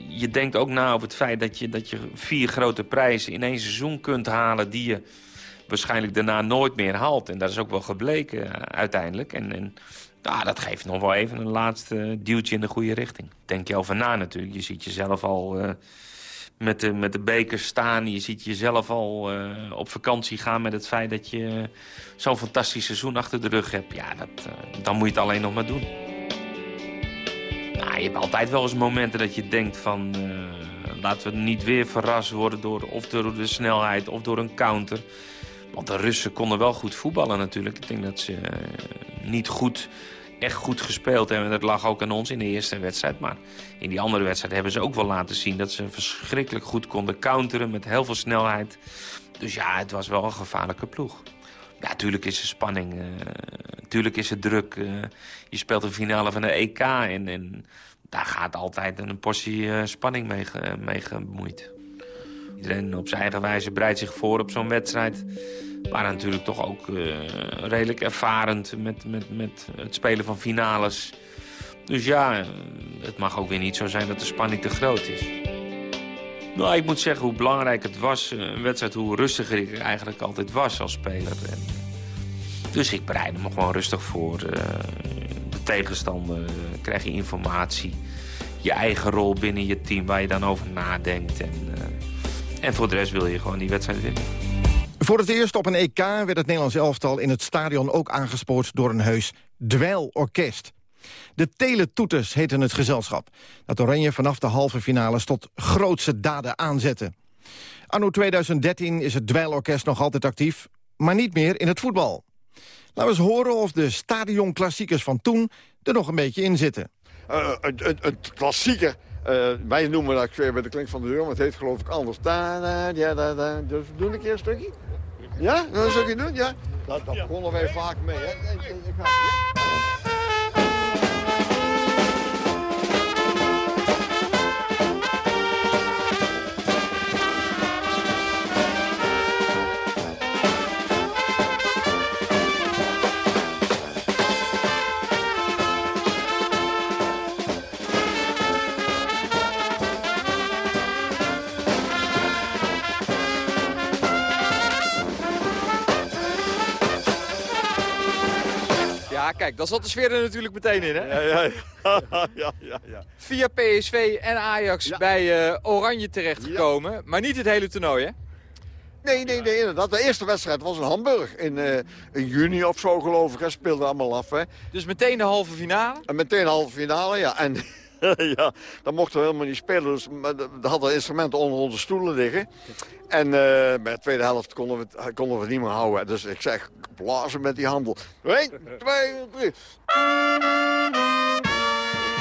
je, denkt ook na over het feit dat je, dat je vier grote prijzen in één seizoen kunt halen... die je waarschijnlijk daarna nooit meer haalt. En dat is ook wel gebleken uh, uiteindelijk. En, en ja, dat geeft nog wel even een laatste duwtje in de goede richting. Denk je over na natuurlijk. Je ziet jezelf al... met de, met de bekers staan. Je ziet jezelf al uh, op vakantie gaan met het feit dat je zo'n fantastisch seizoen achter de rug hebt. Ja, dat, uh, dan moet je het alleen nog maar doen. Nou, je hebt altijd wel eens momenten dat je denkt van... Uh, laten we niet weer verrast worden door of door de snelheid of door een counter. Want de Russen konden wel goed voetballen natuurlijk. Ik denk dat ze niet goed echt goed gespeeld hebben. Dat lag ook aan ons in de eerste wedstrijd. Maar in die andere wedstrijd hebben ze ook wel laten zien... dat ze verschrikkelijk goed konden counteren met heel veel snelheid. Dus ja, het was wel een gevaarlijke ploeg. Ja, natuurlijk is er spanning. uh, is er druk. Uh, je speelt de finale van de EK en, en daar gaat altijd een portie uh, spanning mee, mee gemoeid. Iedereen op zijn eigen wijze bereidt zich voor op zo'n wedstrijd waren natuurlijk toch ook uh, redelijk ervarend met, met, met het spelen van finales. Dus ja, het mag ook weer niet zo zijn dat de spanning te groot is. Nou, ik moet zeggen hoe belangrijk het was. eh, Een wedstrijd, hoe rustiger ik eigenlijk altijd was als speler. En, dus ik bereidde me gewoon rustig voor. eh, de tegenstander, eh, krijg je informatie. Je eigen rol binnen je team waar je dan over nadenkt. En, eh, en voor de rest wil je gewoon die wedstrijd winnen. Voor het eerst op een EK werd het Nederlands elftal in het stadion ook aangespoord door een heus dweilorkest. De Teletoeters heette het gezelschap. Dat Oranje vanaf de halve finales tot grootse daden aanzette. Anno 2013 is het dweilorkest nog altijd actief, maar niet meer in het voetbal. Laten we eens horen of de stadionklassiekers van toen er nog een beetje in zitten. Uh, het, het, het klassieker, uh, wij noemen dat, bij de klink van de deur, maar het heet geloof ik anders. Da, da, da, da, da. Dus we doen een keer een stukje? Ja? Een stukje doen? Ja? Dat, dat wij vaak mee, hè? Ik, ik kijk, dan zat de sfeer er natuurlijk meteen in, hè? Ja, ja, ja. ja, ja, ja. Via PSV en Ajax bij uh, Oranje terechtgekomen. Maar niet het hele toernooi, hè? Nee, nee, nee, inderdaad. De eerste wedstrijd was in Hamburg. In, uh, in juni of zo, geloof ik. Hè. Speelde allemaal af, hè. Dus meteen de halve finale? En meteen de halve finale, ja. En ja, dan mochten we helemaal niet spelen. Dus we hadden instrumenten onder onze stoelen liggen. En uh, bij de tweede helft konden we, het, konden we niet meer houden. Dus ik zeg, blazen met die handel. 1, 2, 3.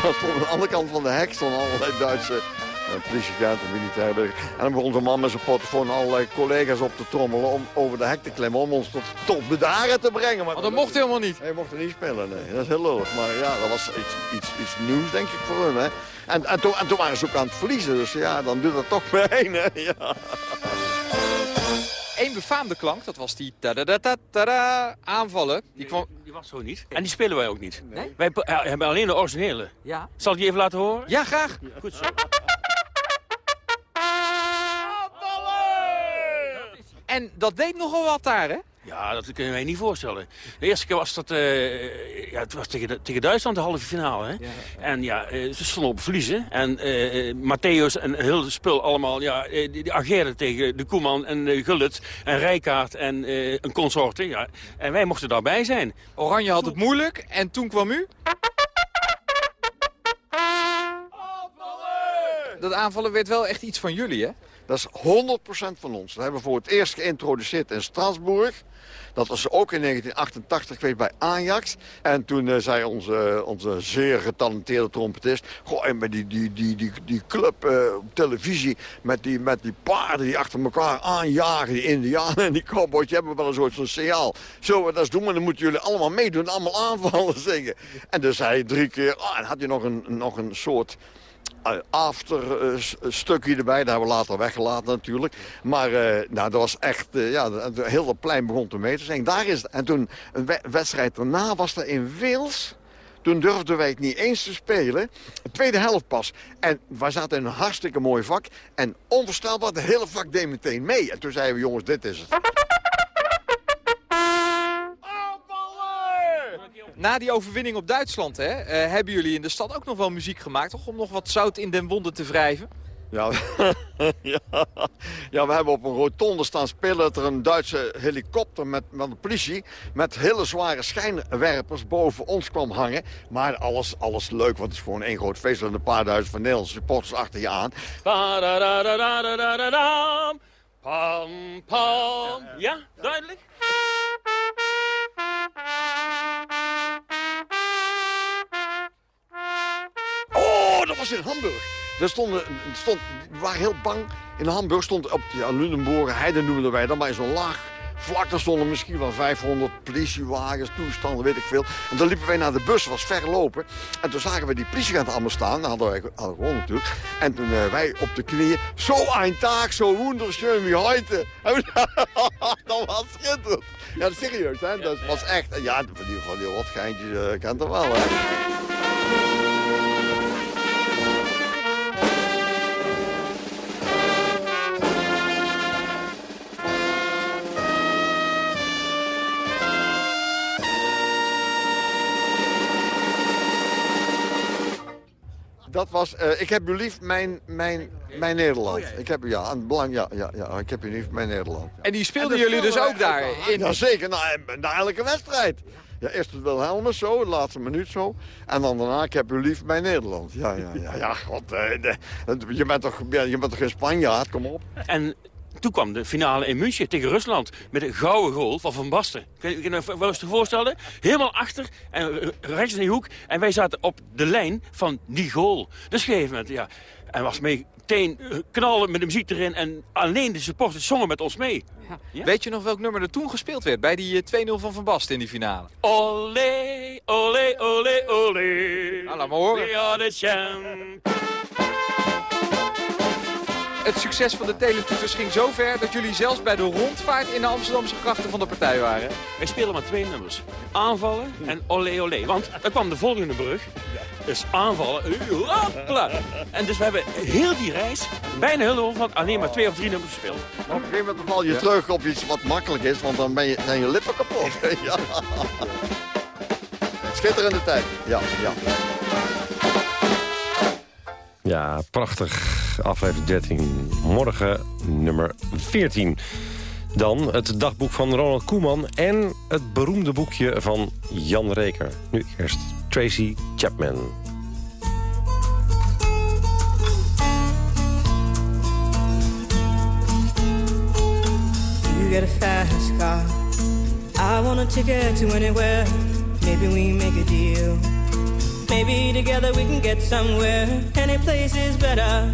Dan stond aan de andere kant van de hek stonden allerlei Duitse politieagenten, militairen. En dan begon zo'n man met zijn portofoon allerlei collega's op te trommelen... om over de hek te klimmen, om ons tot, tot bedaren te brengen. Maar oh, dat mocht helemaal niet? Hij mocht er niet spelen, nee. Dat is heel lullig. Maar ja, dat was iets, iets, iets nieuws, denk ik, voor hun, hè. En, en, toen, en toen waren ze ook aan het verliezen, dus ja, dan doet dat toch mee heen, hè. Ja. Eén befaamde klank, dat was die ta aanvallen. Die, kwam... die was zo niet. En die spelen wij ook niet. Nee? Wij uh, hebben alleen de originele. Ja. Zal ik die even laten horen? Ja, graag. Ja. Goed zo. En dat deed nogal wat daar, hè? Ja, dat kunnen wij niet voorstellen. De eerste keer was dat uh, ja, het was tegen, tegen Duitsland de halve finale. Hè? Ja. En ja, uh, ze stonden op verliezen. En uh, Matthäus en heel het spul allemaal ja, die, die ageerden tegen de Koeman en uh, Gullit en Rijkaard en een consorte. Ja. En wij mochten daarbij zijn. Oranje had het moeilijk en toen kwam u? Dat aanvallen werd wel echt iets van jullie, hè? Dat is 100% van ons. Dat hebben we voor het eerst geïntroduceerd in Straatsburg. Dat was ook in 1988 geweest bij Ajax. En toen uh, zei onze, onze zeer getalenteerde trompetist... Goh, en met die, die, die, die, die club uh, op televisie... Met die, met die paarden die achter elkaar aanjagen... die indianen en die cowboys... die hebben wel een soort van signaal. Zullen we dat eens doen? Maar dan moeten jullie allemaal meedoen... allemaal aanvallen zingen. En dus zei hij drie keer... Oh, en had hij nog een, nog een soort after uh, stukje erbij. Dat hebben we later weggelaten natuurlijk. Maar uh, nou, dat was echt... Uh, ja, heel het plein begon te mee te zijn. Daar is, en toen een wedstrijd daarna was er in Wales... Toen durfden wij het niet eens te spelen. De tweede helft pas. En wij zaten in een hartstikke mooi vak. En onvoorstelbaar, de hele vak deed meteen mee. En toen zeiden we, jongens, dit is het. Na die overwinning op Duitsland hè, uh, hebben jullie in de stad ook nog wel muziek gemaakt... Toch, om nog wat zout in den wonden te wrijven? Ja, ja, ja, we hebben op een rotonde staan spelen dat er een Duitse helikopter met, met de politie... met hele zware schijnwerpers boven ons kwam hangen. Maar alles, alles leuk, want het is gewoon één groot feest... en een paar duizend van Nederlandse supporters achter je aan. Pam, pam. Ja, duidelijk? Was in Hamburg. Stond, we waren heel bang. In Hamburg stond op ja, Lundenburger Heide noemden wij dat, maar in zo'n laag vlak. Daar stonden misschien wel 500 politiewagens, toestanden, weet ik veel. En dan liepen wij naar de bus, was ver lopen. En toen zagen we die politieagenten allemaal staan. Dat hadden wij hadden gewoon natuurlijk. En toen uh, wij op de knieën, zo een taak, zo wunderschön wie heute. dat was schitterend. Ja, dat serieus, hè. Dat was echt, ja, van die, van die rotgeintjes uh, kent er wel, hè. Dat was, uh, ik heb u lief mijn, mijn, mijn Nederland. Oh, ik heb, ja, aan belang, ja, ja, ja, ik heb u lief mijn Nederland. En die speelden jullie dus ook daar? In... Jazeker, na, na elke wedstrijd. Ja, eerst het Wilhelmus zo, de laatste minuut zo. En dan daarna, ik heb u lief bij Nederland. Ja, ja, ja, ja god, uh, je, bent toch, je bent toch geen Spanjaard, kom op. En toen kwam de finale in München tegen Rusland. Met een gouden goal van Van Basten. Kun je je wel eens te voorstellen? Helemaal achter en rechts in die hoek. En wij zaten op de lijn van die goal. Dus op een gegeven moment, ja. En was mee meteen eh, knallen met de muziek erin. En alleen de supporters zongen met ons mee. Ja. Weet je nog welk nummer er toen gespeeld werd bij die 2-0 eh, van Van Basten in die finale? Olé, olé, olé, olé. Nou, laat maar horen. We are the champ. Het succes van de teletoeters ging zo ver dat jullie zelfs bij de rondvaart in de Amsterdamse grachten van de partij waren. Wij spelen maar twee nummers. Aanvallen en olé olé. Want dan kwam de volgende brug. Dus aanvallen. Hopla. En dus we hebben heel die reis, bijna heel Holland, alleen maar twee of drie nummers gespeeld. Op een gegeven moment val je terug op iets wat makkelijk is, want dan ben je, zijn je lippen kapot. ja. Schitterende tijd. Ja, ja. Ja, prachtig. Aflevering 13. Morgen nummer 14. Dan het dagboek van Ronald Koeman en het beroemde boekje van Jan Reker. Nu eerst Tracy Chapman. You get a fast car. I want a ticket to anywhere. Maybe we make a deal. Maybe together we can get somewhere. Any place is better.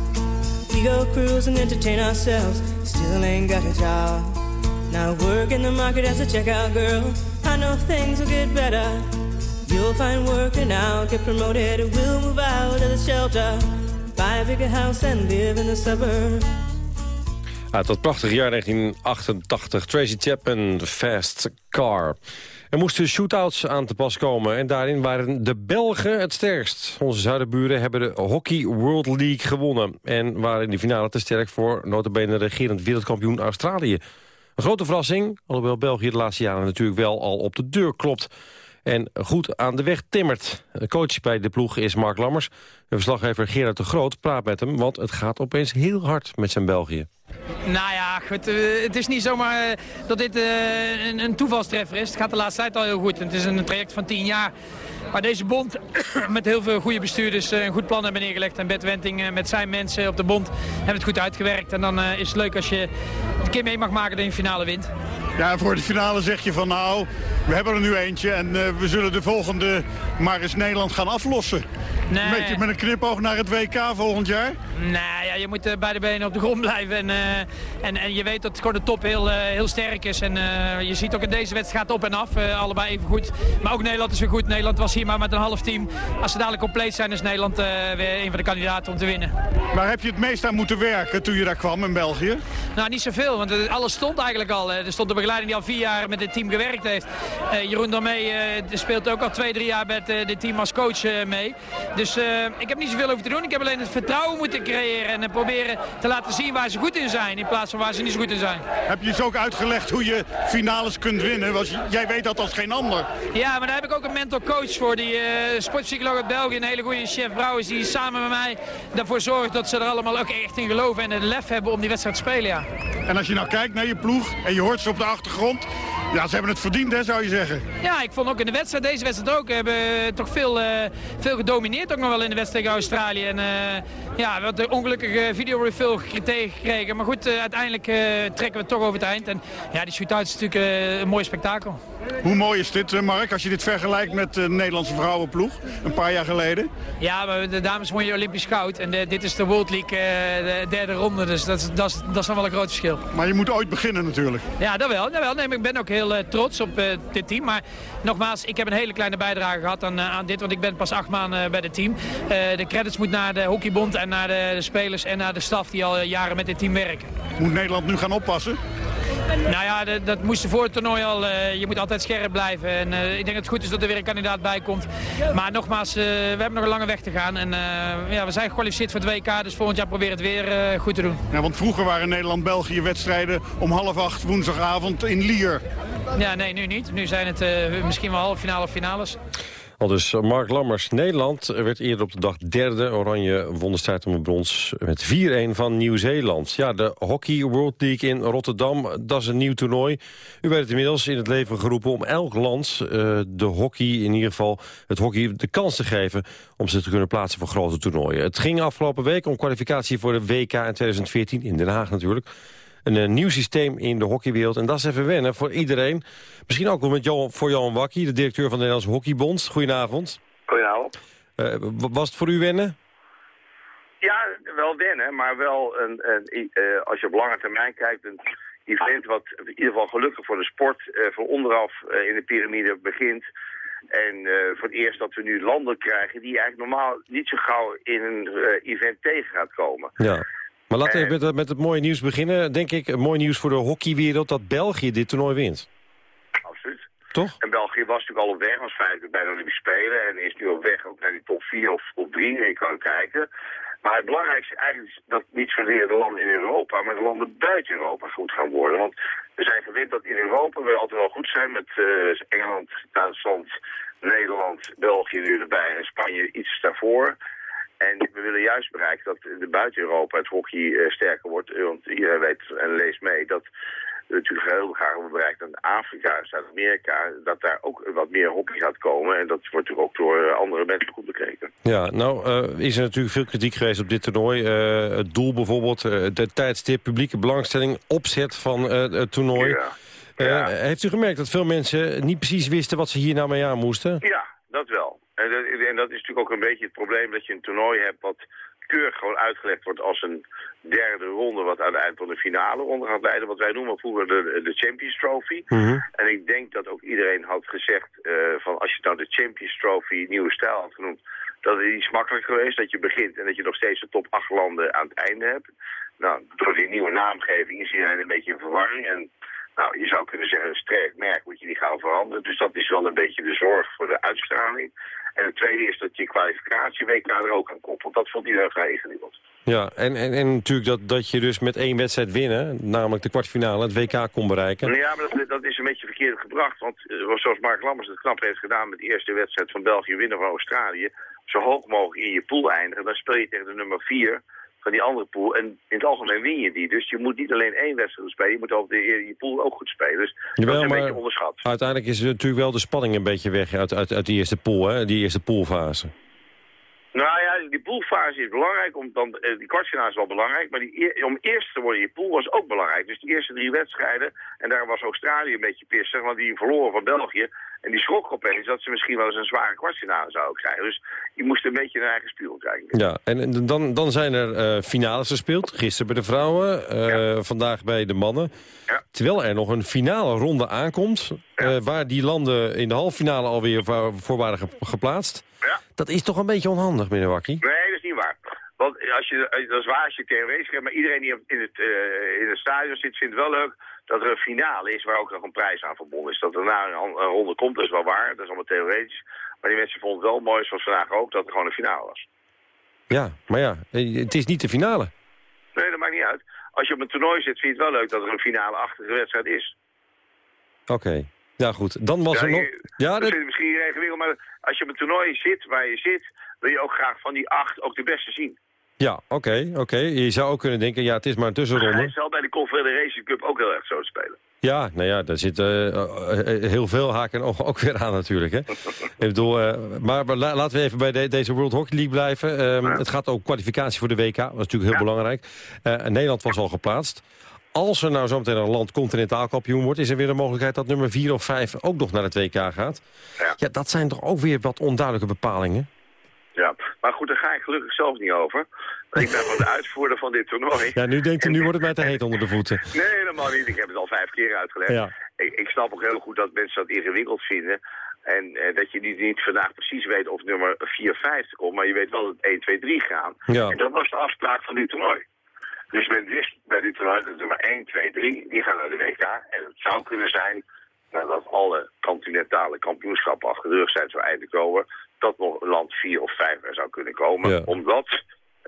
Go cruise and entertain ourselves. Still ain't got a job. Now work in the market as a checkout girl. I know things will get better. You'll find work and I'll get promoted. We'll move out of the shelter. Buy a bigger house and live in the suburbs. Uit dat prachtige jaar 1988. Tracy Chapman, Fast Car. Er moesten shootouts aan te pas komen en daarin waren de Belgen het sterkst. Onze zuidenburen hebben de Hockey World League gewonnen... en waren in de finale te sterk voor notabene regerend wereldkampioen Australië. Een grote verrassing, alhoewel België de laatste jaren natuurlijk wel al op de deur klopt... en goed aan de weg timmert. De coach bij de ploeg is Mark Lammers. De verslaggever Gerard de Groot praat met hem... want het gaat opeens heel hard met zijn België. Nou ja, goed, eh, het is niet zomaar eh, dat dit uh, een, een, toevalstreffer is. Het gaat de laatste tijd al heel goed. Het is een traject van tien jaar. Maar deze bond met heel veel goede bestuurders een goed plan hebben neergelegd. En Bert Wenting met zijn mensen op de bond hebben het goed uitgewerkt. En dan is het leuk als je het een keer mee mag maken dat je een finale wint. Ja, voor de finale zeg je van nou, we hebben er nu eentje en we zullen de volgende maar eens Nederland gaan aflossen. Een beetje met een knipoog naar het WK volgend jaar? Nee, ja, je moet uh, bij de benen op de grond blijven. En, uh, en, en je weet dat gewoon de top heel, uh, heel sterk is. En je ziet ook in deze wedstrijd gaat op en af. allebei even goed. Maar ook Nederland is weer goed. Nederland was hier maar met een half team. Als ze dadelijk compleet zijn, is Nederland weer een van de kandidaten om te winnen. Waar heb je het meest aan moeten werken toen je daar kwam in België? Nou, niet zoveel. Want alles stond eigenlijk al. Er stond de begeleiding die al vier jaar met dit team gewerkt heeft. Jeroen daarmee speelt ook al twee, drie jaar met dit team als coach mee. Dus ik heb niet zoveel over te doen. Ik heb alleen het vertrouwen moeten creëren en proberen te laten zien waar ze goed in zijn in plaats van waar ze niet zo goed in zijn. Heb je ze ook uitgelegd hoe je finales kunt winnen? Want jij weet dat als geen ander. Ja, maar daar heb ik ook een mental coach voor. Die uh, sportpsycholoog uit België, een hele goede chef Brouwers, die samen met mij ervoor zorgt dat ze er allemaal ook echt in geloven en het lef hebben om die wedstrijd te spelen. Ja. En als je nou kijkt naar je ploeg en je hoort ze op de achtergrond, ja, ze hebben het verdiend, hè, zou je zeggen. Ja, ik vond ook in de wedstrijd, deze wedstrijd ook, hebben toch veel, uh, veel gedomineerd ook nog wel in de wedstrijd tegen Australië. En uh, ja, we hadden ongelukkige videorefill tegengekregen. Maar goed, uiteindelijk trekken we het toch over het eind. En ja, die shootout is natuurlijk een mooi spektakel. Hoe mooi is dit, Mark, als je dit vergelijkt met de Nederlandse vrouwenploeg een paar jaar geleden? Ja, maar de dames won je Olympisch goud. En de, dit is de World League, de derde ronde. Dus dat, dat, dat is dan wel een groot verschil. Maar je moet ooit beginnen natuurlijk. Ja, dat wel. Dat wel. Nee, ik ben ook heel trots op dit team. Maar nogmaals, ik heb een hele kleine bijdrage gehad aan, aan dit. Want ik ben pas acht maanden bij het team. de credits moet naar de hockeybond en naar de, de, spelers en naar de staf die al jaren met dit team werken. Moet Nederland nu gaan oppassen? Nou ja, dat, dat moest voor het toernooi al. Je moet altijd scherp blijven. En uh, ik denk dat het goed is dat er weer een kandidaat bij komt. Maar nogmaals, uh, we hebben nog een lange weg te gaan. En ja, we zijn gekwalificeerd voor het WK. Dus volgend jaar proberen het weer goed te doen. Ja, want vroeger waren Nederland-België wedstrijden om half acht woensdagavond in Lier. Ja, nee, nu niet. Nu zijn het misschien wel halve finale of finales. Dus Mark Lammers. Nederland werd eerder op de dag derde. Oranje won de om het brons met 4-1 van Nieuw-Zeeland. Ja, de Hockey World League in Rotterdam, dat is een nieuw toernooi. U werd inmiddels in het leven geroepen om elk land uh, de hockey, in ieder geval het hockey, de kans te geven om zich te kunnen plaatsen voor grote toernooien. Het ging afgelopen week om kwalificatie voor de WK in 2014, in Den Haag natuurlijk een, een, nieuw systeem in de hockeywereld. En dat is even wennen voor iedereen. Misschien ook wel met Johan, voor Johan Wakkie, de directeur van de Nederlandse Hockeybond. Goedenavond. Goedenavond. Uh, was het voor u wennen? Ja, wel wennen, maar wel een, een uh, als je op lange termijn kijkt... een event wat in ieder geval gelukkig voor de sport uh, van onderaf in de piramide begint... En voor het eerst dat we nu landen krijgen die eigenlijk normaal niet zo gauw in een event tegen gaat komen. Ja. Maar laten we even met, met, het mooie nieuws beginnen. Denk ik, mooi nieuws voor de hockeywereld dat België dit toernooi wint. Absoluut. Toch? En België was natuurlijk al op weg, was feitelijk bij de Olympische Spelen. En is nu op weg ook naar die top 4 of top 3. En je kan kijken. Maar het belangrijkste eigenlijk is dat niet zozeer de landen in Europa, maar de landen buiten Europa goed gaan worden. Want we zijn gewend dat in Europa we altijd wel goed zijn met uh, Engeland, Duitsland, Nederland, België nu erbij en Spanje iets daarvoor. En we willen juist bereiken dat de buiten Europa het hockey uh, sterker wordt. Want iedereen weet en leest mee dat we natuurlijk heel graag willen bereiken dat Afrika, Zuid-Amerika, dat daar ook wat meer hockey gaat komen. En dat wordt natuurlijk ook door eh, andere mensen goed bekeken. Ja, nou uh, is er natuurlijk veel kritiek geweest op dit toernooi. het doel bijvoorbeeld, de tijdstip, publieke belangstelling, opzet van het toernooi. Ja. heeft u gemerkt dat veel mensen niet precies wisten wat ze hier nou mee aan moesten? Ja, dat wel. En dat, is natuurlijk ook een beetje het probleem dat je een toernooi hebt wat keurig gewoon uitgelegd wordt als een derde ronde wat aan het eind van de finale ronde gaat leiden. Wat wij noemen vroeger de, de Champions Trophy. Mhm. En ik denk dat ook iedereen had gezegd uh, van als je nou de Champions Trophy nieuwe stijl had genoemd, dat het iets makkelijker geweest dat je begint en dat je nog steeds de top 8 landen aan het einde hebt. Nou, door die nieuwe naamgeving is iedereen een beetje in verwarring en nou, je zou kunnen zeggen, een sterk merk moet je niet gaan veranderen. Dus dat is wel een beetje de zorg voor de uitstraling. En het tweede is dat je kwalificatie WK er ook aan komt. Want dat vond iedereen vrij ingewikkeld. Ja, en, en, en natuurlijk dat, dat je dus met één wedstrijd winnen, namelijk de kwartfinale, het WK kon bereiken. Ja, maar dat, dat is een beetje verkeerd gebracht. Want uh, zoals Mark Lammers het knap heeft gedaan met de eerste wedstrijd van België winnen van Australië, zo hoog mogelijk in je pool eindigen, dan speel je tegen de nummer 4 van die andere pool. En in het algemeen win je die. Dus je moet niet alleen één wedstrijd spelen, je moet over de, je pool ook goed spelen. Dus Jawel, dat is een beetje onderschat. Uiteindelijk is natuurlijk wel de spanning een beetje weg uit, uit, uit die eerste pool, hè? die eerste poolfase. Nou ja, die poolfase is belangrijk, om dan, eh, die kwartfinale is wel belangrijk, maar die, om eerst te worden in je pool was ook belangrijk. Dus die eerste drie wedstrijden, en daar was Australië een beetje pissig, want die verloren van België. En die schrok opeens dat ze misschien wel eens een zware kwartfinale zouden krijgen. Dus je moest een beetje naar eigen spiegel kijken. Ja, en dan, dan zijn er uh, finales gespeeld. Gisteren bij de vrouwen, uh, vandaag bij de mannen. Ja. Terwijl er nog een finale ronde aankomt... Uh, waar die landen in de halve finale alweer voor waren geplaatst. Ja. Dat is toch een beetje onhandig, meneer Wakkie? Nee, dat is niet waar. Want als je, dat is waar als je schrijft, maar iedereen die in het, in het stadion zit vindt het wel leuk dat er een finale is waar ook nog een prijs aan verbonden is. Dat er na een, een ronde komt, dat is wel waar. Dat is allemaal theoretisch. Maar die mensen vonden het wel mooi, zoals vandaag ook, dat er gewoon een finale was. Ja, maar ja, het is niet de finale. Nee, dat maakt niet uit. Als je op een toernooi zit, vind je het wel leuk dat er een finale-achtige wedstrijd is. Oké. Okay. Ja, goed. Dan was ja, er nog... Ja, dat is misschien ingewikkeld, maar als je op een toernooi zit waar je zit, wil je ook graag van die acht ook de beste zien. Ja, oké, oké. Je zou ook kunnen denken, ja, het is maar een tussenronde. Hij zal bij de Confederation Cup ook heel erg zo spelen. Ja, nou ja, daar zit uh, heel veel haken en ogen ook weer aan natuurlijk. Hè. ik bedoel, uh, maar, maar laten we even bij de, deze World Hockey League blijven. Um, ja. Het gaat ook kwalificatie voor de WK, dat is natuurlijk heel ja. belangrijk. Uh, Nederland was al geplaatst. Als er nou zometeen een land continentaal kampioen wordt... is er weer de mogelijkheid dat nummer 4 of 5 ook nog naar het WK gaat. Ja. ja, dat zijn toch ook weer wat onduidelijke bepalingen? Ja, maar goed, daar ga ik gelukkig zelf niet over. Ik ben gewoon de uitvoerder van dit toernooi. Ja, nu denkt u, nu wordt het mij te heet onder de voeten. Nee, helemaal niet. Ik heb het al vijf keer uitgelegd. Ja. Ik, ik snap ook heel goed dat mensen dat ingewikkeld vinden. En eh, dat je niet, niet vandaag precies weet of nummer 4, 5 komt. Maar je weet wel dat het 1, 2, 3 gaan. Ja. En dat was de afspraak van dit toernooi. Dus men wist bij dit toernooi dat nummer 1, 2, 3, die gaan naar de WK. En het zou kunnen zijn, nadat alle continentale kampioenschappen achter de rug zijn zo eindelijk komen, dat nog land 4 of 5 er zou kunnen komen. Ja. Omdat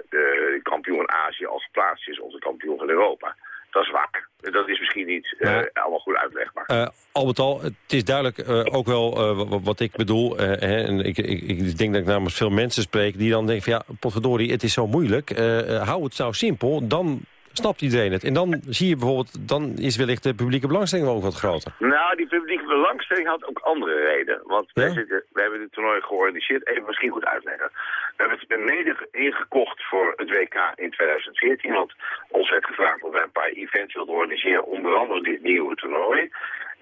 de kampioen Azië al geplaatst is, onze kampioen van Europa. Dat is waar. Dat is misschien niet uh, Maar- allemaal goed uitlegbaar. Eh, al met al, het is duidelijk eh, ook wel eh, wa- wat ik bedoel. eh, hè, en ik, ik, ik denk dat ik namens veel mensen spreek die dan denken van ja, potverdorie, het is zo moeilijk. Eh, eh, hou het nou simpel, dan snapt iedereen het. En dan zie je bijvoorbeeld, dan is wellicht de publieke belangstelling ook wat groter. Nou, die publieke belangstelling had ook andere redenen. Want wij, zitten, wij hebben dit toernooi georganiseerd. Even misschien goed uitleggen. We hebben het mede ingekocht voor het WK in 2014. Want ons werd gevraagd of wij een paar events wilden organiseren. Onder andere dit nieuwe toernooi.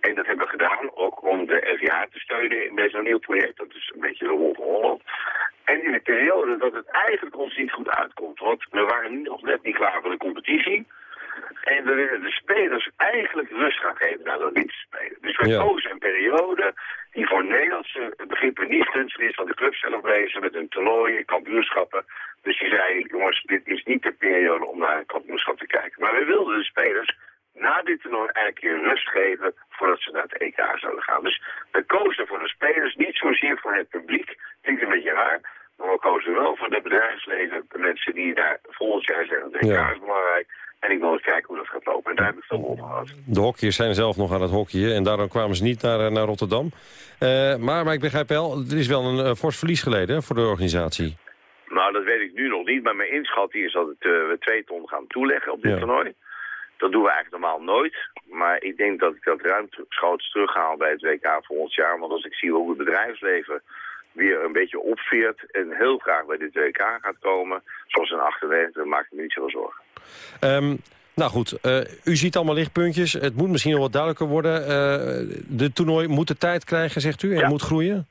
En dat hebben we gedaan ook om de FIH te steunen bij zo'n nieuw project. Dat is een beetje de Wolf van Holland. En in de periode dat het eigenlijk ons niet goed uitkomt. Want we waren nog net niet klaar voor de competitie. En we willen de spelers eigenlijk rust gaan geven naar de Olympische Spelen. Dus we Ja. kozen een periode die voor Nederlandse begrippen niet gunstig is. Want de clubs zijn nog bezig met hun toernooien, kampioenschappen. Dus die zei, jongens, dit is niet de periode om naar een kampioenschap te kijken. Maar we wilden de spelers na dit toernooi eigenlijk een rust geven voordat ze naar het EK zouden gaan. Dus we kozen voor de spelers, niet zozeer voor het publiek. Klinkt een beetje raar. Maar we kozen wel voor de bedrijfsleven, de mensen die daar volgend jaar zeggen, het EK Ja. is belangrijk. En ik wil eens kijken hoe dat gaat lopen. En daar heb ik veel op gehad. De hockeyers zijn zelf nog aan het hockeyen en daarom kwamen ze niet naar, eh, naar Rotterdam. Eh, maar, maar ik begrijp wel, er is wel een eh, fors verlies geleden hè, voor de organisatie. Nou, dat weet ik nu nog niet. Maar mijn inschatting is dat het, we twee ton gaan toeleggen op dit Ja. toernooi. Dat doen we eigenlijk normaal nooit. Maar ik denk dat ik dat ruimschoots terughaal bij het WK volgend jaar. Want als ik zie hoe het bedrijfsleven weer een beetje opveert... en heel graag bij dit WK gaat komen, zoals in 98, dan maak ik me niet zoveel zorgen. Ehm, nou goed, eh, u ziet allemaal lichtpuntjes. Het moet misschien nog wat duidelijker worden. Eh, de toernooi moet de tijd krijgen, zegt u, en Ja. moet groeien.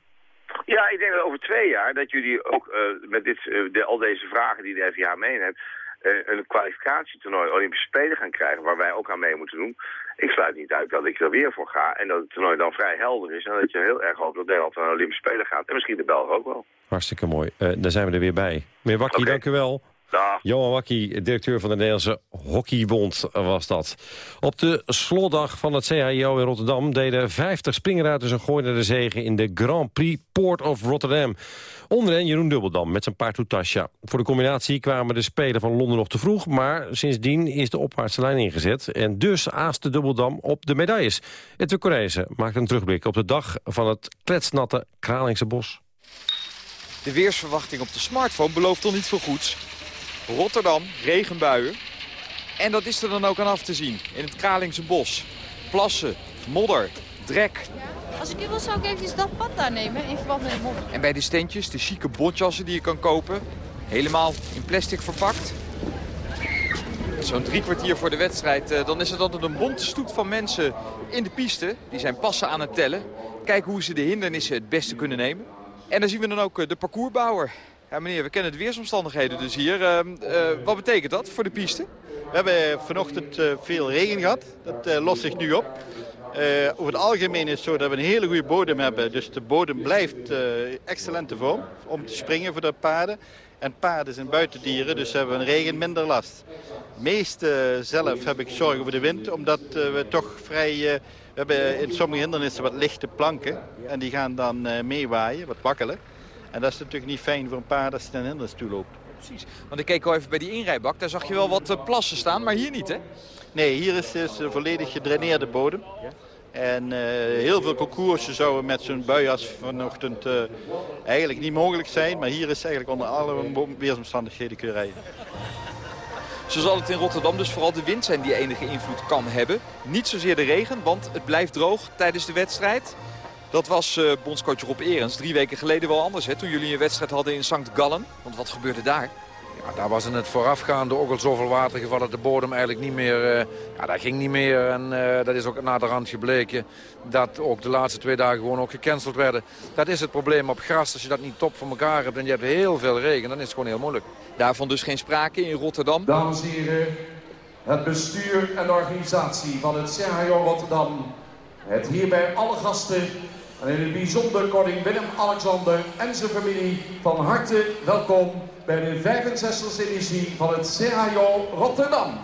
Ja, ik denk dat over twee jaar dat jullie ook eh, met dit, de, al deze vragen die de FIA meeneemt... eh, een kwalificatietoernooi Olympische Spelen gaan krijgen waar wij ook aan mee moeten doen. Ik sluit niet uit dat ik er weer voor ga en dat het toernooi dan vrij helder is... en dat je heel erg hoopt dat Nederland naar de Olympische Spelen gaat. En misschien de Belgen ook wel. Hartstikke mooi. Eh daar zijn we er weer bij. Meneer Wakkie, dank u wel. Dag. Johan Wakkie, directeur van de Nederlandse Hockeybond was dat. Op de slotdag van het CHIO in Rotterdam... deden 50 springruiters een gooi naar de zegen... in de Grand Prix Port of Rotterdam. Onder hen Jeroen Dubbeldam met zijn paard Toutasja. Voor de combinatie kwamen de Spelen van Londen nog te vroeg... maar sindsdien is de opwaartse lijn ingezet. En dus aaste Dubbeldam op de medailles. Edwin Cornezen maakt een terugblik op de dag... van het kletsnatte Kralingse Bos. De weersverwachting op de smartphone belooft al niet veel goeds. Rotterdam, regenbuien. En dat is er dan ook aan af te zien in het Kralingse bos. Plassen, modder, drek. Als ik u wil, zou ik eventjes dat pad daar nemen in verband met het modder. En bij de steentjes de chique bontjassen die je kan kopen. Helemaal in plastic verpakt. Zo'n drie kwartier voor de wedstrijd, eh, dan is er altijd een bonte stoet van mensen in de piste. Die zijn passen aan het tellen. Kijken hoe ze de hindernissen het beste kunnen nemen. En dan zien we dan ook eh, de parcoursbouwer. Meneer, we kennen de weersomstandigheden dus hier. Uh, uh, wat betekent dat voor de piste? We hebben vanochtend uh, veel regen gehad. Dat lost zich nu op. over het algemeen is het zo dat we een hele goede bodem hebben. Dus de bodem blijft excellente vorm om te springen voor de paarden. En paarden zijn buitendieren, dus hebben we een regen minder last. Meest zelf heb ik zorgen voor de wind, omdat we toch vrij... we hebben in sommige hindernissen wat lichte planken. En die gaan dan meewaaien, wat wakkelen. En dat is natuurlijk niet fijn voor een paard als hij een hindernis toe loopt. Precies, want ik keek al even bij die inrijbak. Daar zag je wel wat plassen staan, maar hier niet, hè? Nee, hier is dus een volledig gedraineerde bodem. En uh, heel veel concoursen zouden met zo'n buias vanochtend uh, eigenlijk niet mogelijk zijn. Maar hier is eigenlijk onder alle weersomstandigheden kun je rijden. Zo zal het in Rotterdam dus vooral de wind zijn die enige invloed kan hebben. Niet zozeer de regen, want het blijft droog tijdens de wedstrijd. Dat was uh, bondscoach Rob Erens drie weken geleden wel anders. Hè, toen jullie een wedstrijd hadden in St. Gallen. Want wat gebeurde daar? Ja, daar was in het voorafgaande ook al zoveel water gevallen. De bodem eigenlijk niet meer, uh, ja, dat ging niet meer. En uh, dat is ook na de rand gebleken. Dat ook de laatste twee dagen gewoon ook gecanceld werden. Dat is het probleem op gras. Als je dat niet top voor elkaar hebt en je hebt heel veel regen, dan is het gewoon heel moeilijk. Daarvan dus geen sprake in Rotterdam. Dames en heren, het bestuur en organisatie van het CHO Rotterdam. Het hierbij alle gasten en in het bijzonder koning Willem-Alexander en zijn familie van harte welkom bij de 65e editie van het CHO Rotterdam.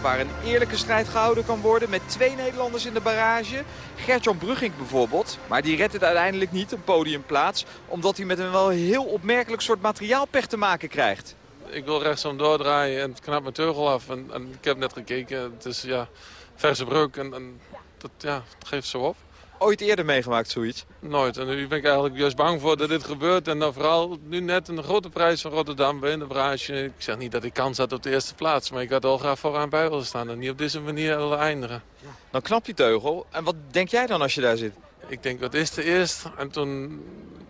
Waar een eerlijke strijd gehouden kan worden met twee Nederlanders in de barrage. Gertjan Brugging bijvoorbeeld, maar die redt het uiteindelijk niet een podiumplaats. Omdat hij met een wel heel opmerkelijk soort materiaalpech te maken krijgt. Ik wil rechtsom doordraaien en knap mijn teugel af. En, en, ik heb net gekeken, het is ja, verse breuk en, en dat, ja, het geeft zo op ooit eerder meegemaakt, zoiets? Nooit. En nu ben ik eigenlijk juist bang voor dat dit gebeurt. En dan vooral nu net een grote prijs van Rotterdam bij in de branche. Ik zeg niet dat ik kans had op de eerste plaats. Maar ik had al graag vooraan bij willen staan. En niet op deze manier willen eindigen. Dan knap je teugel. En wat denk jij dan als je daar zit? Ik denk, wat is de eerste? En toen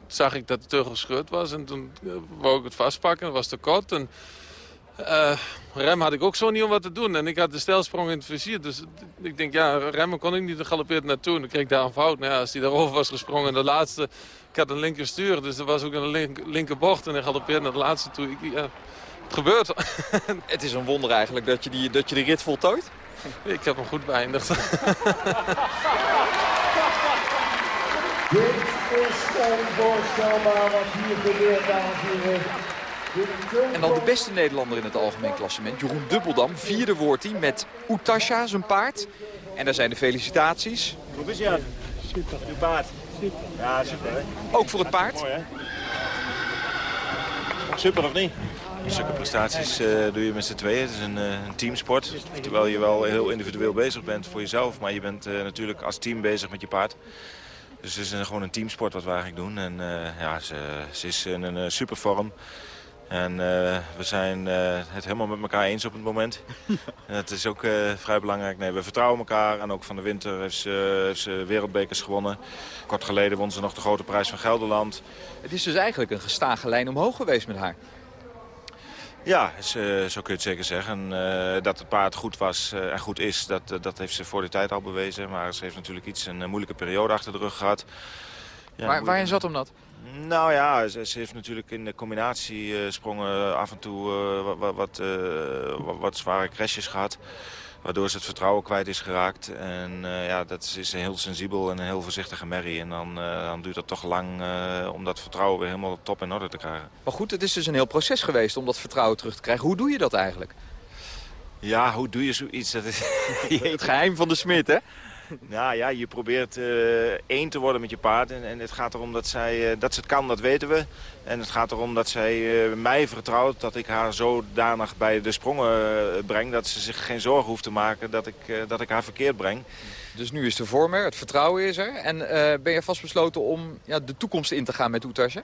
zag ik dat de teugel gescheurd was. En toen eh, wou ik het vastpakken. Dat was te kort. En uh, rem had ik ook zo niet om wat te doen. En ik had de stelsprong in het vizier. Dus ik denk, ja, remmen kon ik niet. Dan galopeerde naartoe. En dan kreeg ik daar een fout. Nou ja, als hij daarover was gesprongen. De laatste, ik had een linker stuur. Dus er was ook een link, linker bocht. En hij galopeerde naar de laatste toe. Ik, ja, het gebeurt. het is een wonder eigenlijk dat je, die, dat je de rit voltooit. Ik heb hem goed beëindigd. Dit is onvoorstelbaar wat hier gebeurt, dames en heren. En dan de beste Nederlander in het algemeen klassement. Jeroen Dubbeldam, vierde wordt hij met Utasha, zijn paard. En daar zijn de felicitaties. Proficiat. Super. Uw paard. Super. Ja, super. Hè? Ook voor het paard. Mooi, hè? Super of niet? Zulke prestaties uh, doe je met z'n tweeën. Het is een, uh, een, teamsport. Terwijl je wel heel individueel bezig bent voor jezelf. Maar je bent uh, natuurlijk als team bezig met je paard. Dus het is een, gewoon een teamsport wat we eigenlijk doen. En ja, ze, ze is in een supervorm. En uh, we zijn uh, het helemaal met elkaar eens op het moment. en dat is ook uh, vrij belangrijk. Nee, we vertrouwen elkaar. En ook van de winter heeft ze, heeft ze wereldbekers gewonnen. Kort geleden won ze nog de grote prijs van Gelderland. Het is dus eigenlijk een gestage lijn omhoog geweest met haar. Ja, is, zo kun je het zeker zeggen. dat het paard goed was en goed is, dat, dat heeft ze voor de tijd al bewezen. Maar ze heeft natuurlijk iets een moeilijke periode achter de rug gehad. Ja, Waar, waarin zat hem dat? Nou ja, ze, ze, heeft natuurlijk in de combinatie uh, sprongen af en toe uh, wat, wat, uh, wat, zware crashes gehad. Waardoor ze het vertrouwen kwijt is geraakt. En ja, dat is, is, heel sensibel en een heel voorzichtige merrie. En dan, dan duurt het toch lang om dat vertrouwen weer helemaal top in orde te krijgen. Maar goed, het is dus een heel proces geweest om dat vertrouwen terug te krijgen. Hoe doe je dat eigenlijk? Ja, hoe doe je zoiets? Dat is het geheim van de smid, hè? Nou ja, je probeert uh, één te worden met je paard. En, en het gaat erom dat, zij, uh, dat ze het kan, dat weten we. En het gaat erom dat zij uh, mij vertrouwt dat ik haar zodanig bij de sprongen breng... dat ze zich geen zorgen hoeft te maken dat ik, dat ik haar verkeerd breng. Dus nu is de vorm er, het vertrouwen is er. En ben je vastbesloten om ja, de toekomst in te gaan met Oetasje?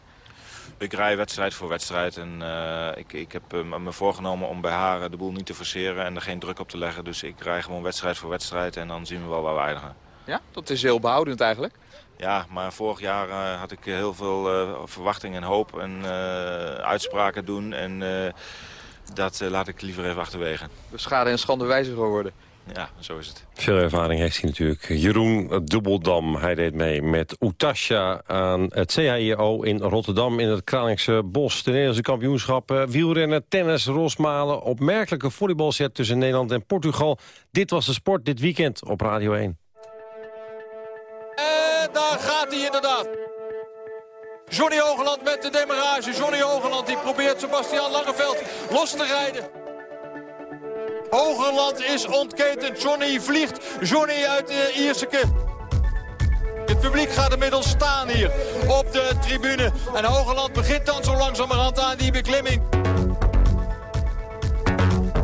Ik rij wedstrijd voor wedstrijd en uh, ik, ik heb uh, me voorgenomen om bij haar de boel niet te forceren en er geen druk op te leggen. Dus ik rij gewoon wedstrijd voor wedstrijd en dan zien we wel waar we eindigen. Ja, dat is heel behoudend eigenlijk. Ja, maar vorig jaar uh, had ik heel veel verwachting en hoop en uitspraken doen. En dat laat ik liever even achterwege. De schade en schande wijziger worden. Ja, zo is het. Veel ervaring heeft hij natuurlijk. Jeroen Dubbeldam, hij deed mee met Utasha aan het CHIO in Rotterdam... in het Kralingse Bos. De Nederlandse kampioenschappen, wielrennen, tennis, rosmalen... opmerkelijke volleybalset tussen Nederland en Portugal. Dit was de sport dit weekend op Radio 1. En daar gaat hij inderdaad. Johnny Hogeland met de demarage. Johnny Hogeland die probeert Sebastian Langeveld los te rijden. Hogeland is ontketend. Johnny vliegt. Johnny uit de Ierseke. Het publiek gaat inmiddels staan hier op de tribune. En Hogeland begint dan zo langzamerhand aan die beklimming.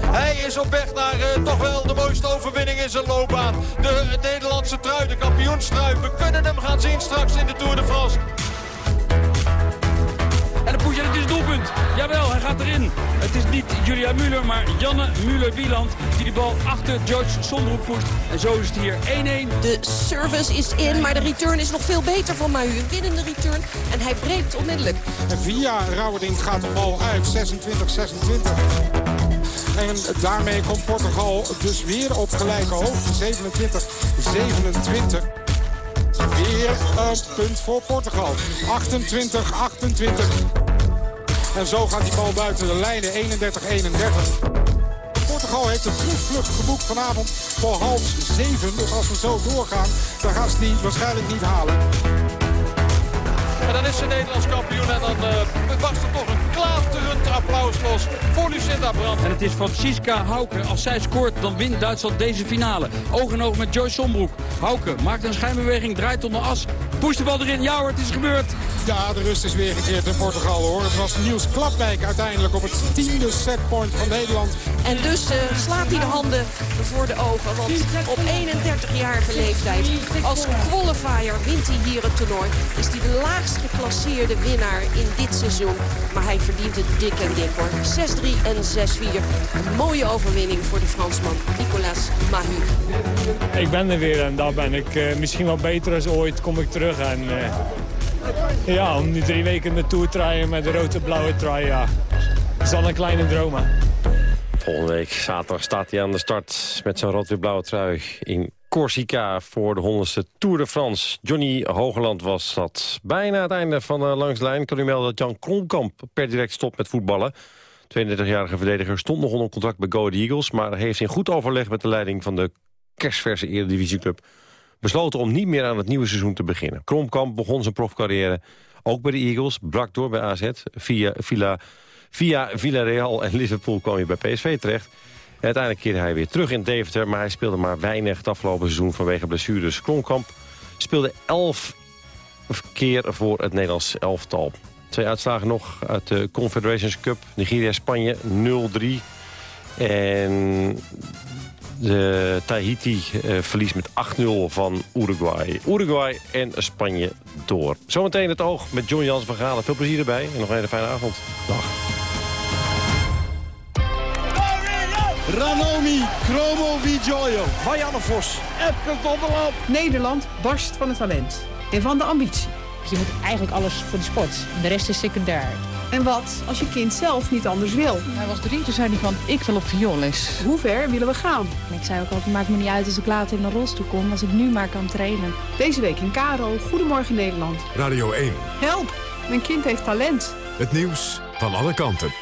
Hij is op weg naar uh, toch wel de mooiste overwinning in zijn loopbaan. De Nederlandse trui, de kampioenstrui. We kunnen hem gaan zien straks in de Tour de France. En de Poesje, het is doelpunt. Jawel, hij gaat erin. Het is niet Julia Müller, maar Janne Müller-Wieland... die de bal achter George Sombroek poest. En zo is het hier 1-1. De service is in, maar de return is nog veel beter van Mahu. Een winnende return en hij breekt onmiddellijk. En via Rauwerdink gaat de bal uit. 26-26. En daarmee komt Portugal dus weer op gelijke hoogte. 27-27. Weer een punt voor Portugal. 28, 28. En zo gaat die bal buiten de lijnen. 31, 31. Portugal heeft een terugvlucht geboekt vanavond voor half zeven. Dus als we zo doorgaan, dan gaan ze die waarschijnlijk niet halen. En dan is ze Nederlands kampioen en dan uh, barst er toch een applaus los voor Lucinda Brandt. En het is Francisca Hauke. Als zij scoort, dan wint Duitsland deze finale. Oog in oog met Joyce Sombroek. Hauke maakt een schijnbeweging, draait om de as. Poest de bal erin. Ja hoor, het is gebeurd. Ja, de rust is weer gekeerd in Portugal hoor. Het was Niels Klapwijk uiteindelijk op het tiende setpoint van Nederland. En dus uh, slaat hij de handen voor de ogen. Want op 31-jarige leeftijd, als qualifier wint hij hier het toernooi. Is hij de laagst geclasseerde winnaar in dit seizoen. Maar hij verdient het dik dik hoor. 6-3 en 6-4. Een mooie overwinning voor de Fransman Nicolas Mahu. Ik ben er weer en daar ben ik uh, misschien wel beter als ooit. Kom ik terug en... Uh, ja, om nu drie weken de Tour te rijden met de rode-blauwe trui, ja. Dat is al een kleine droom, hè. Volgende week zaterdag staat hij aan de start met zijn rood-blauwe trui in Corsica voor de honderdste Tour de France. Johnny Hogeland was dat. Bijna het einde van de langslijn kan u melden dat Jan Kromkamp per direct stopt met voetballen. 32-jarige verdediger stond nog onder contract bij Go Eagles... maar heeft in goed overleg met de leiding van de kerstverse Eredivisieclub... besloten om niet meer aan het nieuwe seizoen te beginnen. Kromkamp begon zijn profcarrière ook bij de Eagles, brak door bij AZ... via Villa, via Villarreal en Liverpool kwam hij bij PSV terecht... Uiteindelijk keerde hij weer terug in Deventer... maar hij speelde maar weinig het afgelopen seizoen vanwege blessures. Klonkamp speelde elf keer voor het Nederlands elftal. Twee uitslagen nog uit de Confederations Cup. Nigeria-Spanje 0-3. En de Tahiti uh, verliest met 8-0 van Uruguay. Uruguay en Spanje door. Zometeen het oog met John Jans van Galen. Veel plezier erbij en nog een hele fijne avond. Dag. Ranomi, Chromo Vigioio, Marianne Vos, Epke Zonderland. Nederland barst van het talent en van de ambitie. Je moet eigenlijk alles voor de sport. De rest is secundair. En wat als je kind zelf niet anders wil? Hij was drie, toen zei hij van, ik wil op vioolles. Hoe ver willen we gaan? Ik zei ook altijd, maakt me niet uit als ik later in een rolstoel kom... als ik nu maar kan trainen. Deze week in Karo, Goedemorgen Nederland. Radio 1. Help, mijn kind heeft talent. Het nieuws van alle kanten.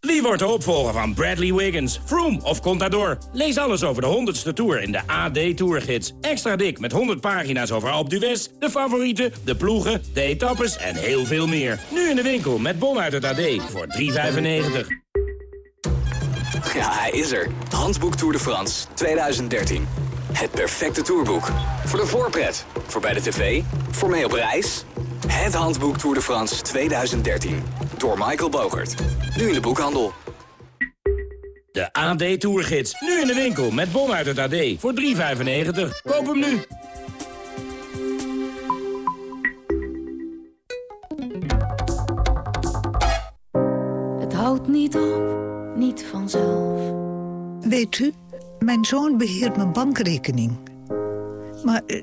Wie wordt de opvolger van Bradley Wiggins, Froome of Contador? Lees alles over de 100ste Tour in de AD Tourgids. Extra dik met 100 pagina's over Alpe d'Huez, de favorieten, de ploegen, de etappes en heel veel meer. Nu in de winkel met bon uit het AD voor 3,95. Ja, hij is er. Handboek Tour de France 2013. Het perfecte tourboek. Voor de voorpret, voor bij de tv, voor mee op reis... Het handboek Tour de France 2013. Door Michael Bogert. Nu in de boekhandel. De AD Tourgids. Nu in de winkel met bom uit het AD. Voor 3,95. Koop hem nu. Het houdt niet op, niet vanzelf. Weet u, mijn zoon beheert mijn bankrekening. Maar... Eh,